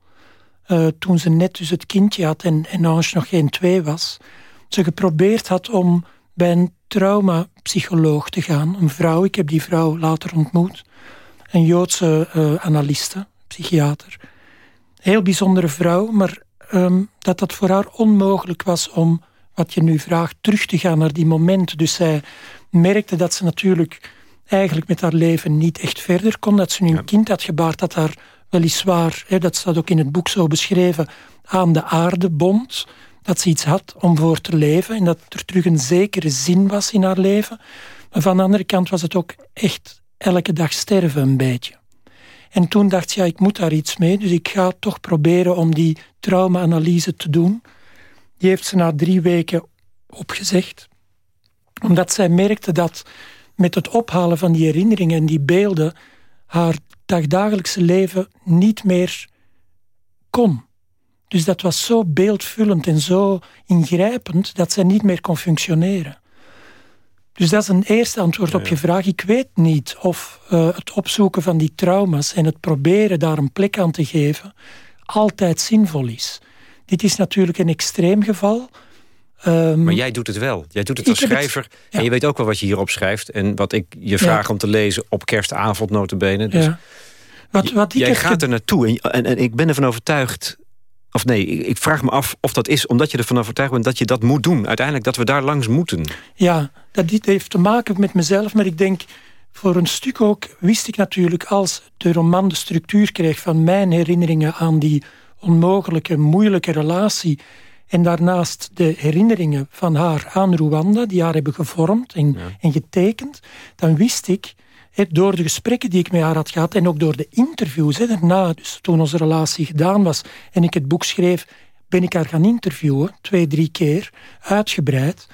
Uh, toen ze net dus het kindje had en, en Ange nog geen twee was... ze geprobeerd had om bij een traumapsycholoog te gaan. Een vrouw, ik heb die vrouw later ontmoet. Een Joodse uh, analiste, psychiater heel bijzondere vrouw, maar um, dat dat voor haar onmogelijk was om, wat je nu vraagt, terug te gaan naar die momenten. Dus zij merkte dat ze natuurlijk eigenlijk met haar leven niet echt verder kon. Dat ze nu een kind had gebaard dat haar weliswaar, hè, dat staat ook in het boek zo beschreven, aan de aarde bond. Dat ze iets had om voor te leven en dat er terug een zekere zin was in haar leven. Maar van de andere kant was het ook echt elke dag sterven een beetje. En toen dacht je, ja, ik moet daar iets mee. Dus ik ga toch proberen om die trauma-analyse te doen. Die heeft ze na drie weken opgezegd. Omdat zij merkte dat met het ophalen van die herinneringen en die beelden... haar dagdagelijkse leven niet meer kon. Dus dat was zo beeldvullend en zo ingrijpend... dat zij niet meer kon functioneren. Dus dat is een eerste antwoord op je vraag. Ik weet niet of uh, het opzoeken van die trauma's en het proberen daar een plek aan te geven altijd zinvol is. Dit is natuurlijk een extreem geval. Um, maar jij doet het wel. Jij doet het als schrijver. Het, ja. En je weet ook wel wat je hierop schrijft. En wat ik je vraag ja. om te lezen op kerstavond notabene. Dus ja. Wat, wat jij gaat er naartoe. En, en, en ik ben ervan overtuigd of nee, ik vraag me af of dat is omdat je ervan overtuigd bent dat je dat moet doen. Uiteindelijk dat we daar langs moeten. Ja, dat heeft te maken met mezelf. Maar ik denk voor een stuk ook wist ik natuurlijk als de roman de structuur kreeg van mijn herinneringen aan die onmogelijke, moeilijke relatie. En daarnaast de herinneringen van haar aan Rwanda, die haar hebben gevormd en, ja. en getekend. Dan wist ik door de gesprekken die ik met haar had gehad en ook door de interviews he, daarna, dus toen onze relatie gedaan was en ik het boek schreef, ben ik haar gaan interviewen, twee, drie keer, uitgebreid.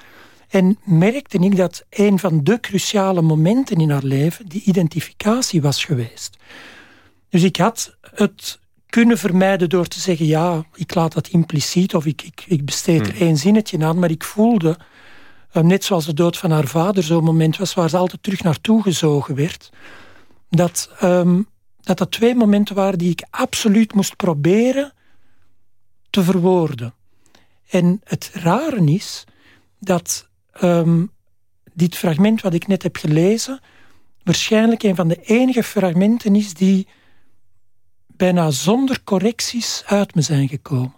En merkte ik dat een van de cruciale momenten in haar leven die identificatie was geweest. Dus ik had het kunnen vermijden door te zeggen, ja, ik laat dat impliciet of ik, ik, ik besteed er hmm. één zinnetje aan, maar ik voelde net zoals de dood van haar vader zo'n moment was waar ze altijd terug naartoe gezogen werd, dat, um, dat dat twee momenten waren die ik absoluut moest proberen te verwoorden. En het rare is dat um, dit fragment wat ik net heb gelezen waarschijnlijk een van de enige fragmenten is die bijna zonder correcties uit me zijn gekomen.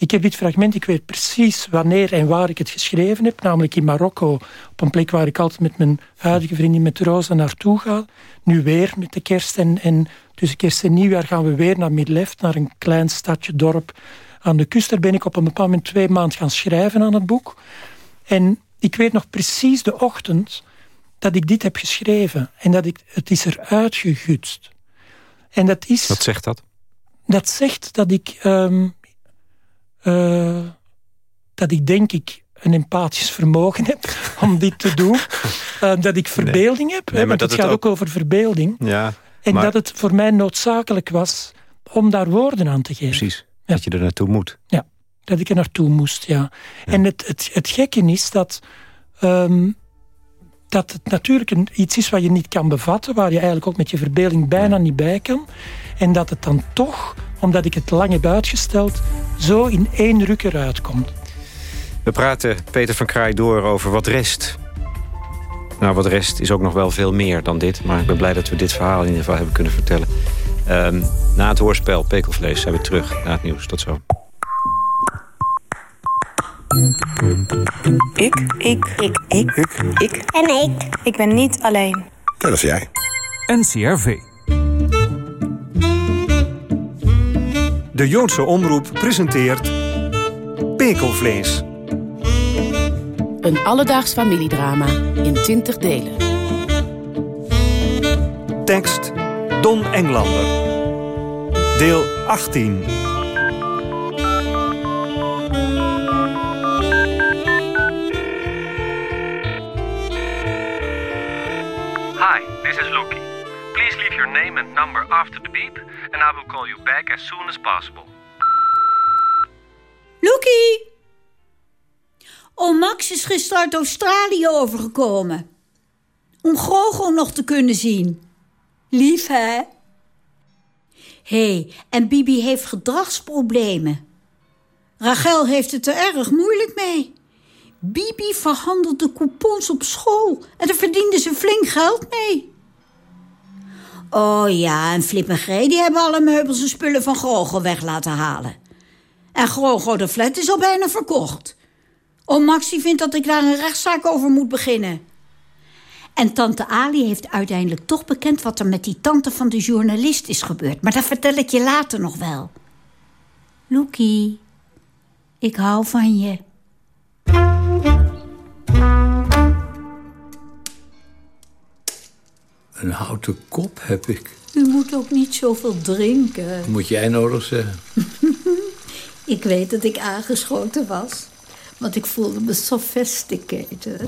Ik heb dit fragment, ik weet precies wanneer en waar ik het geschreven heb, namelijk in Marokko, op een plek waar ik altijd met mijn huidige vriendin met Rosa naartoe ga. Nu weer met de kerst en, en tussen kerst en nieuwjaar gaan we weer naar Midleft, naar een klein stadje, dorp aan de kust. Daar ben ik op een bepaald moment twee maanden gaan schrijven aan het boek. En ik weet nog precies de ochtend dat ik dit heb geschreven. En dat ik, het is eruit gegutst. En dat is... Wat zegt dat? Dat zegt dat ik um, uh, dat ik denk ik een empathisch vermogen heb. (laughs) om dit te doen. Uh, dat ik verbeelding heb, Nee, hè, maar want het gaat ook- ook over verbeelding. Ja, En maar- dat het voor mij noodzakelijk was om daar woorden aan te geven. precies. Ja. Dat je er naartoe moet. Ja, dat ik er naartoe moest, ja. En het, het, het gekke is dat, ehm, dat het natuurlijk een, iets is wat je niet kan bevatten, waar je eigenlijk ook met je verbeelding bijna niet bij kan. En dat het dan toch, omdat ik het lang heb uitgesteld, zo in één ruk eruit komt. We praten Peter van Kraai door over wat rest. Nou, wat rest is ook nog wel veel meer dan dit. Maar ik ben blij dat we dit verhaal in ieder geval hebben kunnen vertellen. Ehm, na het hoorspel Pekelvlees zijn we terug naar het nieuws. Tot zo. Ik, ik, ik, ik, ik, En ik. ik ben niet alleen. Dat is jij. NCRV. De Joodse Omroep presenteert Pekelvlees. Een alledaags familiedrama in 20 delen. Tekst Don Englander. Deel 18. Name and number after the beep, and I will call you back as soon as possible. Loekie! Oh, Max is gisteren uit Australië overgekomen. Om Grogo nog te kunnen zien. Lief, hè? Hey, en Bibi heeft gedragsproblemen. Rachel heeft het er erg moeilijk mee. Bibi verhandelde coupons op school en daar verdiende ze flink geld mee. Oh ja, en Flip en G die hebben alle meubels en spullen van Grogo weg laten halen. En Grogo de flat is al bijna verkocht. Oh, Maxi vindt dat ik daar een rechtszaak over moet beginnen. En tante Ali heeft uiteindelijk toch bekend... wat er met die tante van de journalist is gebeurd. Maar dat vertel ik je later nog wel. Loekie, ik hou van je. Een houten kop heb ik. U moet ook niet zoveel drinken. Moet jij nodig zeggen. (laughs) Ik weet dat ik aangeschoten was. Want ik voelde me sophisticated.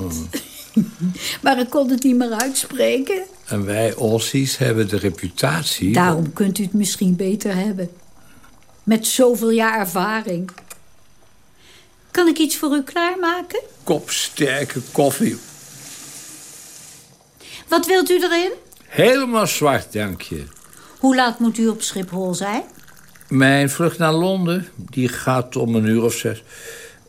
(laughs) maar ik kon het niet meer uitspreken. En wij Aussies hebben de reputatie... Daarom kunt u het misschien beter hebben. Met zoveel jaar ervaring. Kan ik iets voor u klaarmaken? Kopsterke koffie. Wat wilt u erin? Helemaal zwart, dank je. Hoe laat moet u op Schiphol zijn? Mijn vlucht naar Londen, die gaat om een uur of zes.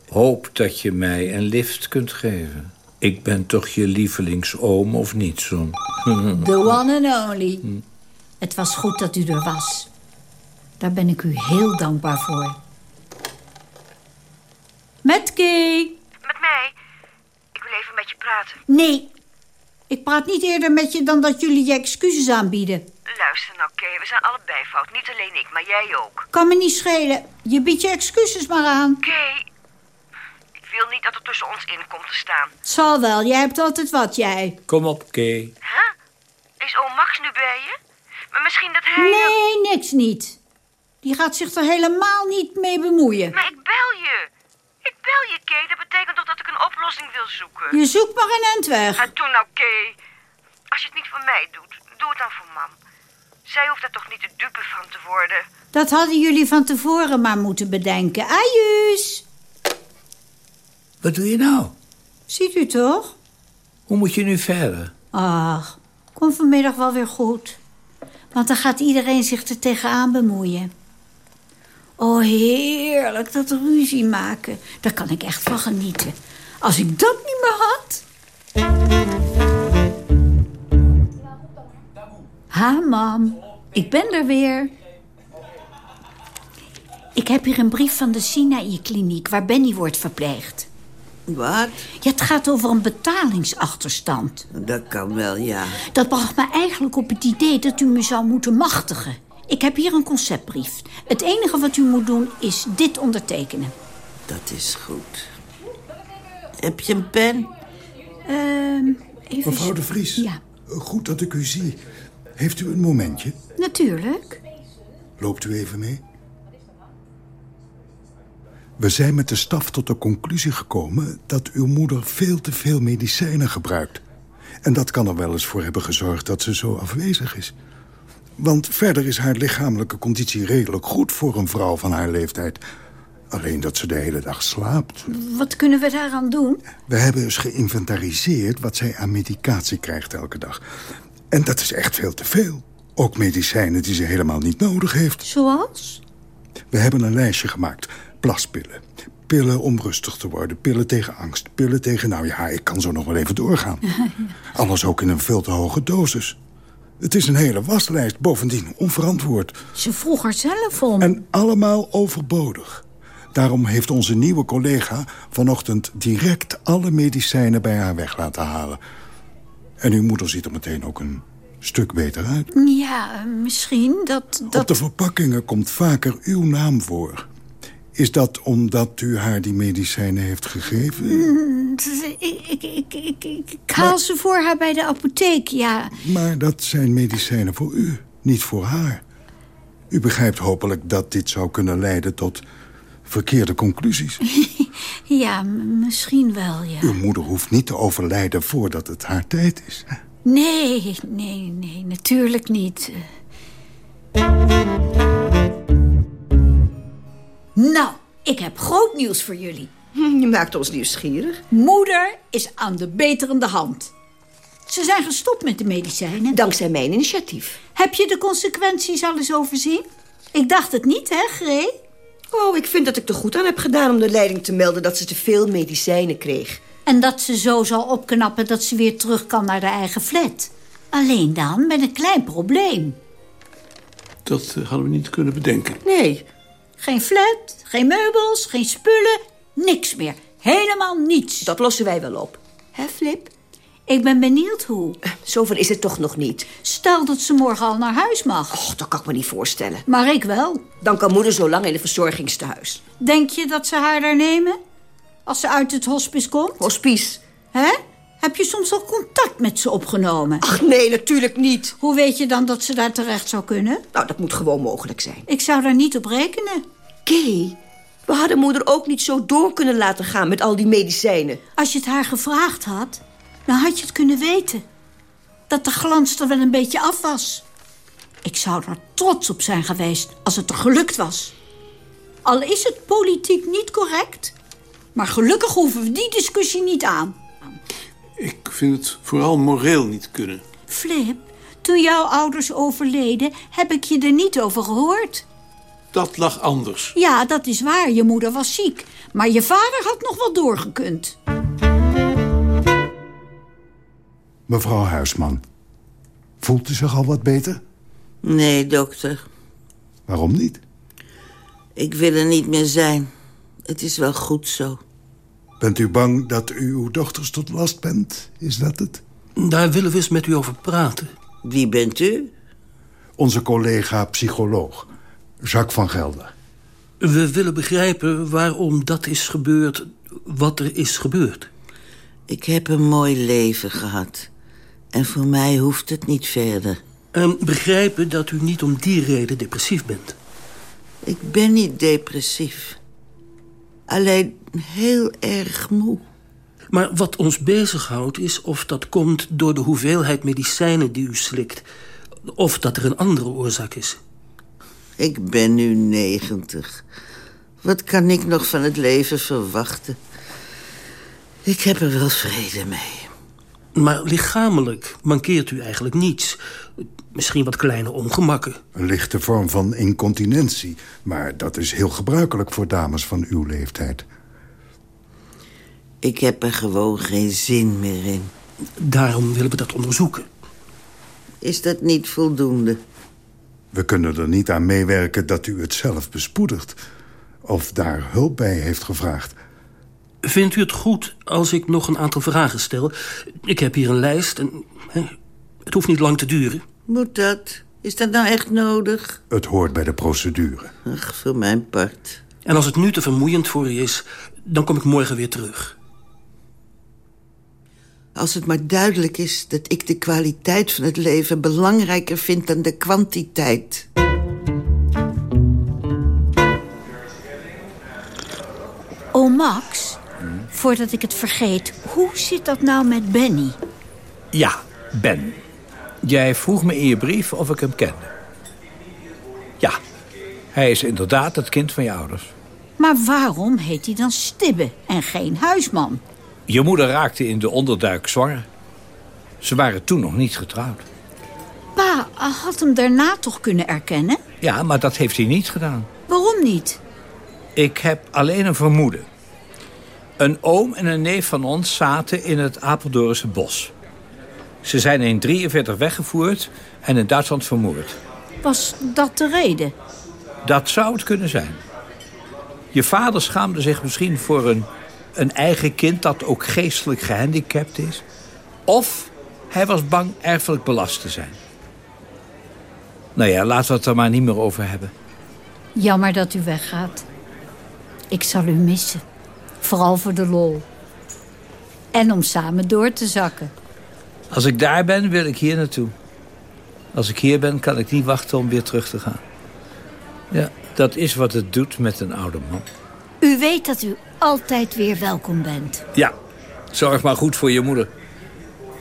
Hoop dat je mij een lift kunt geven. Ik ben toch je lievelingsoom, of niet, zo'n? (laughs) The one and only. Het was goed dat u er was. Daar ben ik u heel dankbaar voor. Met Kay. Met mij? Ik wil even met je praten. Nee, ik praat niet eerder met je dan dat jullie je excuses aanbieden. Luister nou, Kay, we zijn allebei fout. Niet alleen ik, maar jij ook. Kan me niet schelen. Je biedt je excuses maar aan. Kay, ik wil niet dat er tussen ons in komt te staan. Het zal wel, jij hebt altijd wat, jij. Kom op, Kay. Huh? Is oom Max nu bij je? Maar misschien dat hij... Nee, niks niet. Die gaat zich er helemaal niet mee bemoeien. Maar ik bel je. Ik bel je, Kay. Dat betekent toch dat ik een oplossing wil zoeken? Je zoekt maar een end weg. En toen nou, Kay. Als je het niet voor mij doet, doe het dan voor mam. Zij hoeft daar toch niet de dupe van te worden? Dat hadden jullie van tevoren maar moeten bedenken. Ajuus! Wat doe je nou? Ziet u toch? Hoe moet je nu verder? Ach, komt vanmiddag wel weer goed. Want dan gaat iedereen zich er tegenaan bemoeien. Oh, heerlijk, dat ruzie maken. Daar kan ik echt van genieten. Als ik dat niet meer had... Ha, mam. Ik ben er weer. Ik heb hier een brief van de Sinaï-kliniek... waar Benny wordt verpleegd. Wat? Ja, het gaat over een betalingsachterstand. Dat kan wel, ja. Dat bracht me eigenlijk op het idee dat u me zou moeten machtigen. Ik heb hier een conceptbrief. Het enige wat u moet doen is dit ondertekenen. Dat is goed. Heb je een pen? Ehm, even... Mevrouw de Vries. Ja, Goed dat ik u zie. Heeft u een momentje? natuurlijk. Loopt u even mee? We zijn met de staf tot de conclusie gekomen... dat uw moeder veel te veel medicijnen gebruikt. En dat kan er wel eens voor hebben gezorgd dat ze zo afwezig is. Want verder is haar lichamelijke conditie redelijk goed voor een vrouw van haar leeftijd. Alleen dat ze de hele dag slaapt. Wat kunnen we daaraan doen? We hebben eens geïnventariseerd wat zij aan medicatie krijgt elke dag. En dat is echt veel te veel. Ook medicijnen die ze helemaal niet nodig heeft. Zoals? We hebben een lijstje gemaakt. Plaspillen. Pillen om rustig te worden. Pillen tegen angst. Pillen tegen... Nou ja, ik kan zo nog wel even doorgaan. (laughs) Alles ook in een veel te hoge dosis. Het is een hele waslijst. Bovendien onverantwoord. Ze vroeg er zelf om. En allemaal overbodig. Daarom heeft onze nieuwe collega vanochtend direct alle medicijnen bij haar weg laten halen. En uw moeder ziet er meteen ook een stuk beter uit. Ja, misschien dat... dat... Op de verpakkingen komt vaker uw naam voor. Is dat omdat u haar die medicijnen heeft gegeven? Mm, Ik, ik, ik, ik, haal ze voor haar bij de apotheek, ja. Maar dat zijn medicijnen voor u, niet voor haar. U begrijpt hopelijk dat dit zou kunnen leiden tot verkeerde conclusies. (laughs) Ja, misschien wel, ja. Uw moeder hoeft niet te overlijden voordat het haar tijd is. Nee, nee, nee, natuurlijk niet. Nou, ik heb groot nieuws voor jullie. Je maakt ons nieuwsgierig. Moeder is aan de beterende hand. Ze zijn gestopt met de medicijnen. Dankzij mijn initiatief. Heb je de consequenties al eens overzien? Ik dacht het niet, hè, Gree? Oh, ik vind dat ik er goed aan heb gedaan om de leiding te melden dat ze te veel medicijnen kreeg. En dat ze zo zal opknappen dat ze weer terug kan naar haar eigen flat. Alleen dan met een klein probleem. Dat eh, hadden we niet kunnen bedenken. Nee. Geen flat, geen meubels, geen spullen, niks meer. Helemaal niets. Dat lossen wij wel op. Hè, Flip? Ik ben benieuwd hoe. Zover is het toch nog niet. Stel dat ze morgen al naar huis mag. Och, dat kan ik me niet voorstellen. Maar ik wel. Dan kan moeder zo lang in een verzorgingstehuis. Denk je dat ze haar daar nemen? Als ze uit het hospice komt? Hospice? Hè? Heb je soms al contact met ze opgenomen? Ach nee, natuurlijk niet. Hoe weet je dan dat ze daar terecht zou kunnen? Nou, dat moet gewoon mogelijk zijn. Ik zou daar niet op rekenen. Kay, we hadden moeder ook niet zo door kunnen laten gaan met al die medicijnen. Als je het haar gevraagd had, dan had je het kunnen weten. Dat de glans er wel een beetje af was. Ik zou er trots op zijn geweest als het er gelukt was. Al is het politiek niet correct... maar gelukkig hoeven we die discussie niet aan. Ik vind het vooral moreel niet kunnen. Flip, toen jouw ouders overleden... heb ik je er niet over gehoord. Dat lag anders. Ja, dat is waar. Je moeder was ziek. Maar je vader had nog wel doorgekund. Mevrouw Huisman, voelt u zich al wat beter? Nee, dokter. Waarom niet? Ik wil er niet meer zijn. Het is wel goed zo. Bent u bang dat u uw dochters tot last bent? Is dat het? Daar willen we eens met u over praten. Wie bent u? Onze collega psycholoog, Jacques van Gelder. We willen begrijpen waarom dat is gebeurd, wat er is gebeurd. Ik heb een mooi leven gehad. En voor mij hoeft het niet verder. En begrijpen dat u niet om die reden depressief bent. Ik ben niet depressief. Alleen heel erg moe. Maar wat ons bezighoudt is of dat komt door de hoeveelheid medicijnen die u slikt. Of dat er een andere oorzaak is. Ik ben nu negentig. Wat kan ik nog van het leven verwachten? Ik heb er wel vrede mee. Maar lichamelijk mankeert u eigenlijk niets. Misschien wat kleine ongemakken. Een lichte vorm van incontinentie. Maar dat is heel gebruikelijk voor dames van uw leeftijd. Ik heb er gewoon geen zin meer in. Daarom willen we dat onderzoeken. Is dat niet voldoende? We kunnen er niet aan meewerken dat u het zelf bespoedigt. Of daar hulp bij heeft gevraagd. Vindt u het goed als ik nog een aantal vragen stel? Ik heb hier een lijst en hè, het hoeft niet lang te duren. Moet dat? Is dat nou echt nodig? Het hoort bij de procedure. Ach, voor mijn part. En als het nu te vermoeiend voor u is, dan kom ik morgen weer terug. Als het maar duidelijk is dat ik de kwaliteit van het leven belangrijker vind dan de kwantiteit. Oh, Max, voordat ik het vergeet, hoe zit dat nou met Benny? Ja, Ben. Jij vroeg me in je brief of ik hem kende. Ja, hij is inderdaad het kind van je ouders. Maar waarom heet hij dan Stibbe en geen Huisman? Je moeder raakte in de onderduik zwanger. Ze waren toen nog niet getrouwd. Pa had hem daarna toch kunnen erkennen? Ja, maar dat heeft hij niet gedaan. Waarom niet? Ik heb alleen een vermoeden. Een oom en een neef van ons zaten in het Apeldoornse bos. Ze zijn in 43 weggevoerd en in Duitsland vermoord. Was dat de reden? Dat zou het kunnen zijn. Je vader schaamde zich misschien voor een, een eigen kind dat ook geestelijk gehandicapt is. Of hij was bang erfelijk belast te zijn. Nou ja, laten we het er maar niet meer over hebben. Jammer dat u weggaat. Ik zal u missen. Vooral voor de lol. En om samen door te zakken. Als ik daar ben, wil ik hier naartoe. Als ik hier ben, kan ik niet wachten om weer terug te gaan. Ja, dat is wat het doet met een oude man. U weet dat u altijd weer welkom bent. Ja, zorg maar goed voor je moeder.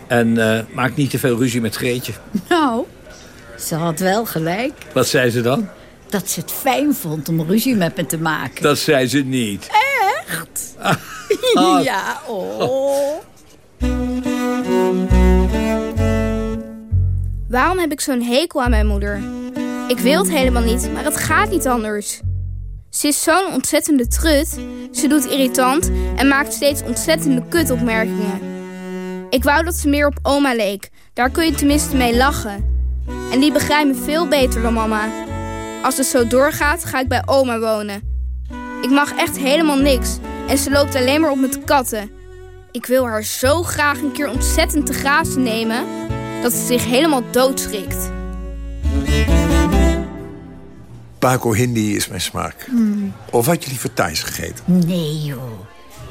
En eh, maak niet te veel ruzie met Greetje. Nou, ze had wel gelijk. Wat zei ze dan? Dat ze het fijn vond om ruzie met me te maken. Dat zei ze niet. Echt? Ah. (laughs) (laughs) ja, oh. Waarom heb ik zo'n hekel aan mijn moeder? Ik wil het helemaal niet, maar het gaat niet anders. Ze is zo'n ontzettende trut. Ze doet irritant en maakt steeds ontzettende kutopmerkingen. Ik wou dat ze meer op oma leek. Daar kun je tenminste mee lachen. En die begrijpt me veel beter dan mama. Als het zo doorgaat, ga ik bij oma wonen. Ik mag echt helemaal niks. En ze loopt alleen maar op met katten. Ik wil haar zo graag een keer ontzettend te grazen nemen... dat ze zich helemaal doodschrikt. Paco Hindi is mijn smaak. Hmm. Of had je liever thuis gegeten? Nee, joh.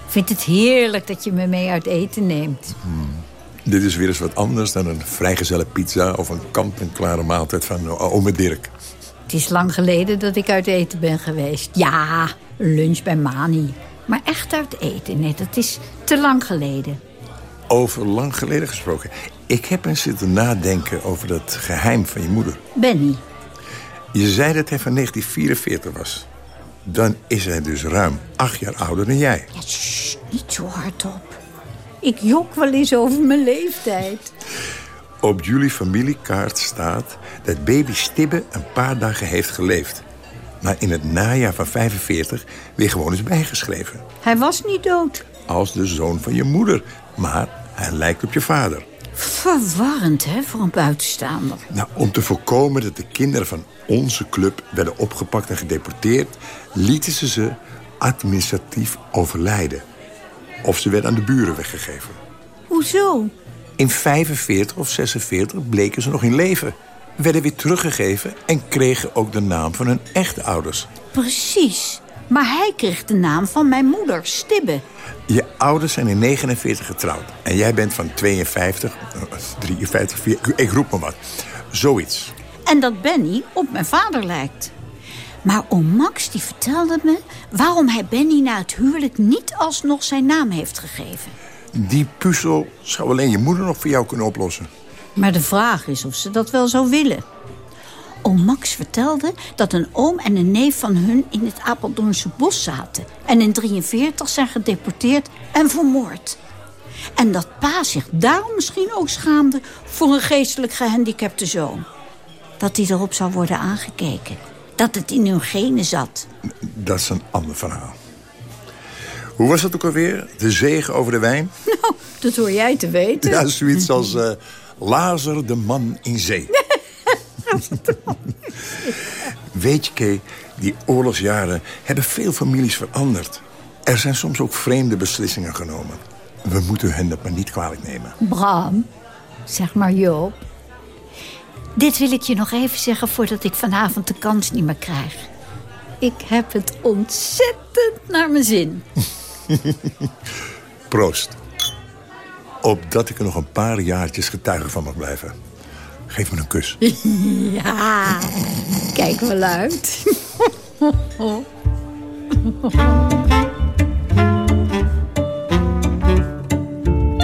Ik vind het heerlijk dat je me mee uit eten neemt. Dit is weer eens wat anders dan een vrijgezelle pizza... of een kant-en-klare maaltijd van ome Dirk. Het is lang geleden dat ik uit eten ben geweest. Ja, een lunch bij Mani. Maar echt uit eten, nee, dat is te lang geleden. Over lang geleden gesproken. Ik heb eens zitten nadenken over dat geheim van je moeder. Benny, Je zei dat hij van 1944 was. Dan is hij dus ruim acht jaar ouder dan jij. niet zo hardop. Ik jok wel eens over mijn leeftijd. (laughs) Op jullie familiekaart staat dat baby Stibbe een paar dagen heeft geleefd. Maar in het najaar van 45 weer gewoon is bijgeschreven. Hij was niet dood. Als de zoon van je moeder. Maar hij lijkt op je vader. Verwarrend, hè, voor een buitenstaander. Nou, om te voorkomen dat de kinderen van onze club werden opgepakt en gedeporteerd... lieten ze ze administratief overlijden. Of ze werden aan de buren weggegeven. Hoezo? In 45 of 46 bleken ze nog in leven. Werden weer teruggegeven en kregen ook de naam van hun echte ouders. Precies. Maar hij kreeg de naam van mijn moeder, Stibbe. Je ouders zijn in 49 getrouwd. En jij bent van 52, eh, 53, 4, ik- ik roep maar wat. Zoiets. En dat Benny op mijn vader lijkt. Maar oom Max die vertelde me waarom hij Benny na het huwelijk niet alsnog zijn naam heeft gegeven. Die puzzel zou alleen je moeder nog voor jou kunnen oplossen. Maar de vraag is of ze dat wel zou willen. Oom Max vertelde dat een oom en een neef van hun in het Apeldoornse bos zaten. En in 43 zijn gedeporteerd en vermoord. En dat pa zich daarom misschien ook schaamde voor een geestelijk gehandicapte zoon. Dat hij erop zou worden aangekeken. Dat het in hun genen zat. Dat is een ander verhaal. Hoe was het ook alweer? De zegen over de wijn? (laughs) Nou, dat hoor jij te weten. Ja, zoiets als eh Lazer de man in zee. (laughs) Weet je, Kay, die oorlogsjaren hebben veel families veranderd. Er zijn soms ook vreemde beslissingen genomen. We moeten hen dat maar niet kwalijk nemen. Bram, zeg maar Joop. Dit wil ik je nog even zeggen voordat ik vanavond de kans niet meer krijg. Ik heb het ontzettend naar mijn zin. (laughs) (laughs) Proost. Opdat ik er nog een paar jaartjes getuige van mag blijven. Geef me een kus. (laughs) Ja, kijk wel uit.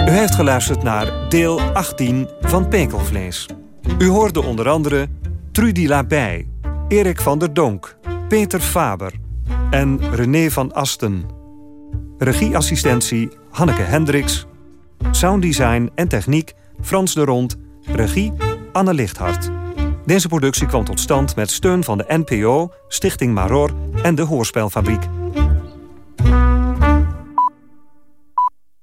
U heeft geluisterd naar deel 18 van Pekelvlees. U hoorde onder andere Trudy Labij, Erik van der Donk, Peter Faber en René van Asten... Regieassistentie Hanneke Hendricks. Sounddesign en techniek Frans de Rond. Regie Anne Lichthart. Deze productie kwam tot stand met steun van de NPO, Stichting Maror en de Hoorspelfabriek.